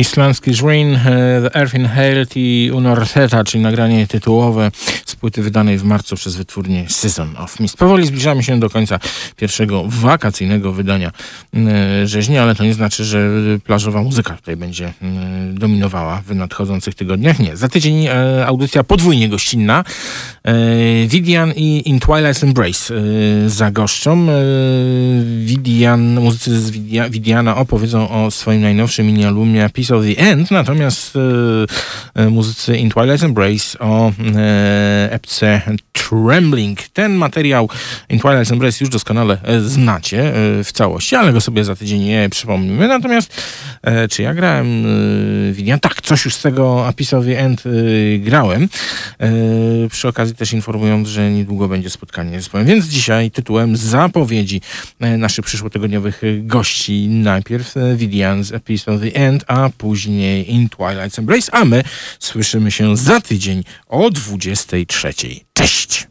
Islandzki Rain, e, The Earth Inhaled i Unortheta, czyli nagranie tytułowe z płyty wydanej w marcu przez wytwórnię Season of Mist. Powoli zbliżamy się do końca pierwszego wakacyjnego wydania e, rzeźni, ale to nie znaczy, że plażowa muzyka tutaj będzie e, dominowała w nadchodzących tygodniach. Nie. Za tydzień e, audycja podwójnie gościnna. E, Vidian i In Twilight's Embrace e, zagoszczą. E, Vidian, muzycy z Vidia, Vidiana opowiedzą o swoim najnowszym mini-albumie Piece of the End, natomiast e, e, muzycy In Twilight's Embrace o e, epce Trembling. Ten materiał In Twilight's Embrace już doskonale e, znacie e, w całości, ale go sobie za tydzień nie przypomnimy. Natomiast e, czy ja grałem Vidian? Tak, coś już z tego A Piece of the End grałem. Przy okazji też informując, że niedługo będzie spotkanie z zespołem. Więc dzisiaj tytułem zapowiedzi naszych przyszłotygodniowych gości. Najpierw Vidian's Piece of the End, a później In Twilight's Embrace, a my słyszymy się za tydzień o 23. Cześć!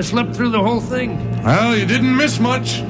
I slept through the whole thing. Well, you didn't miss much.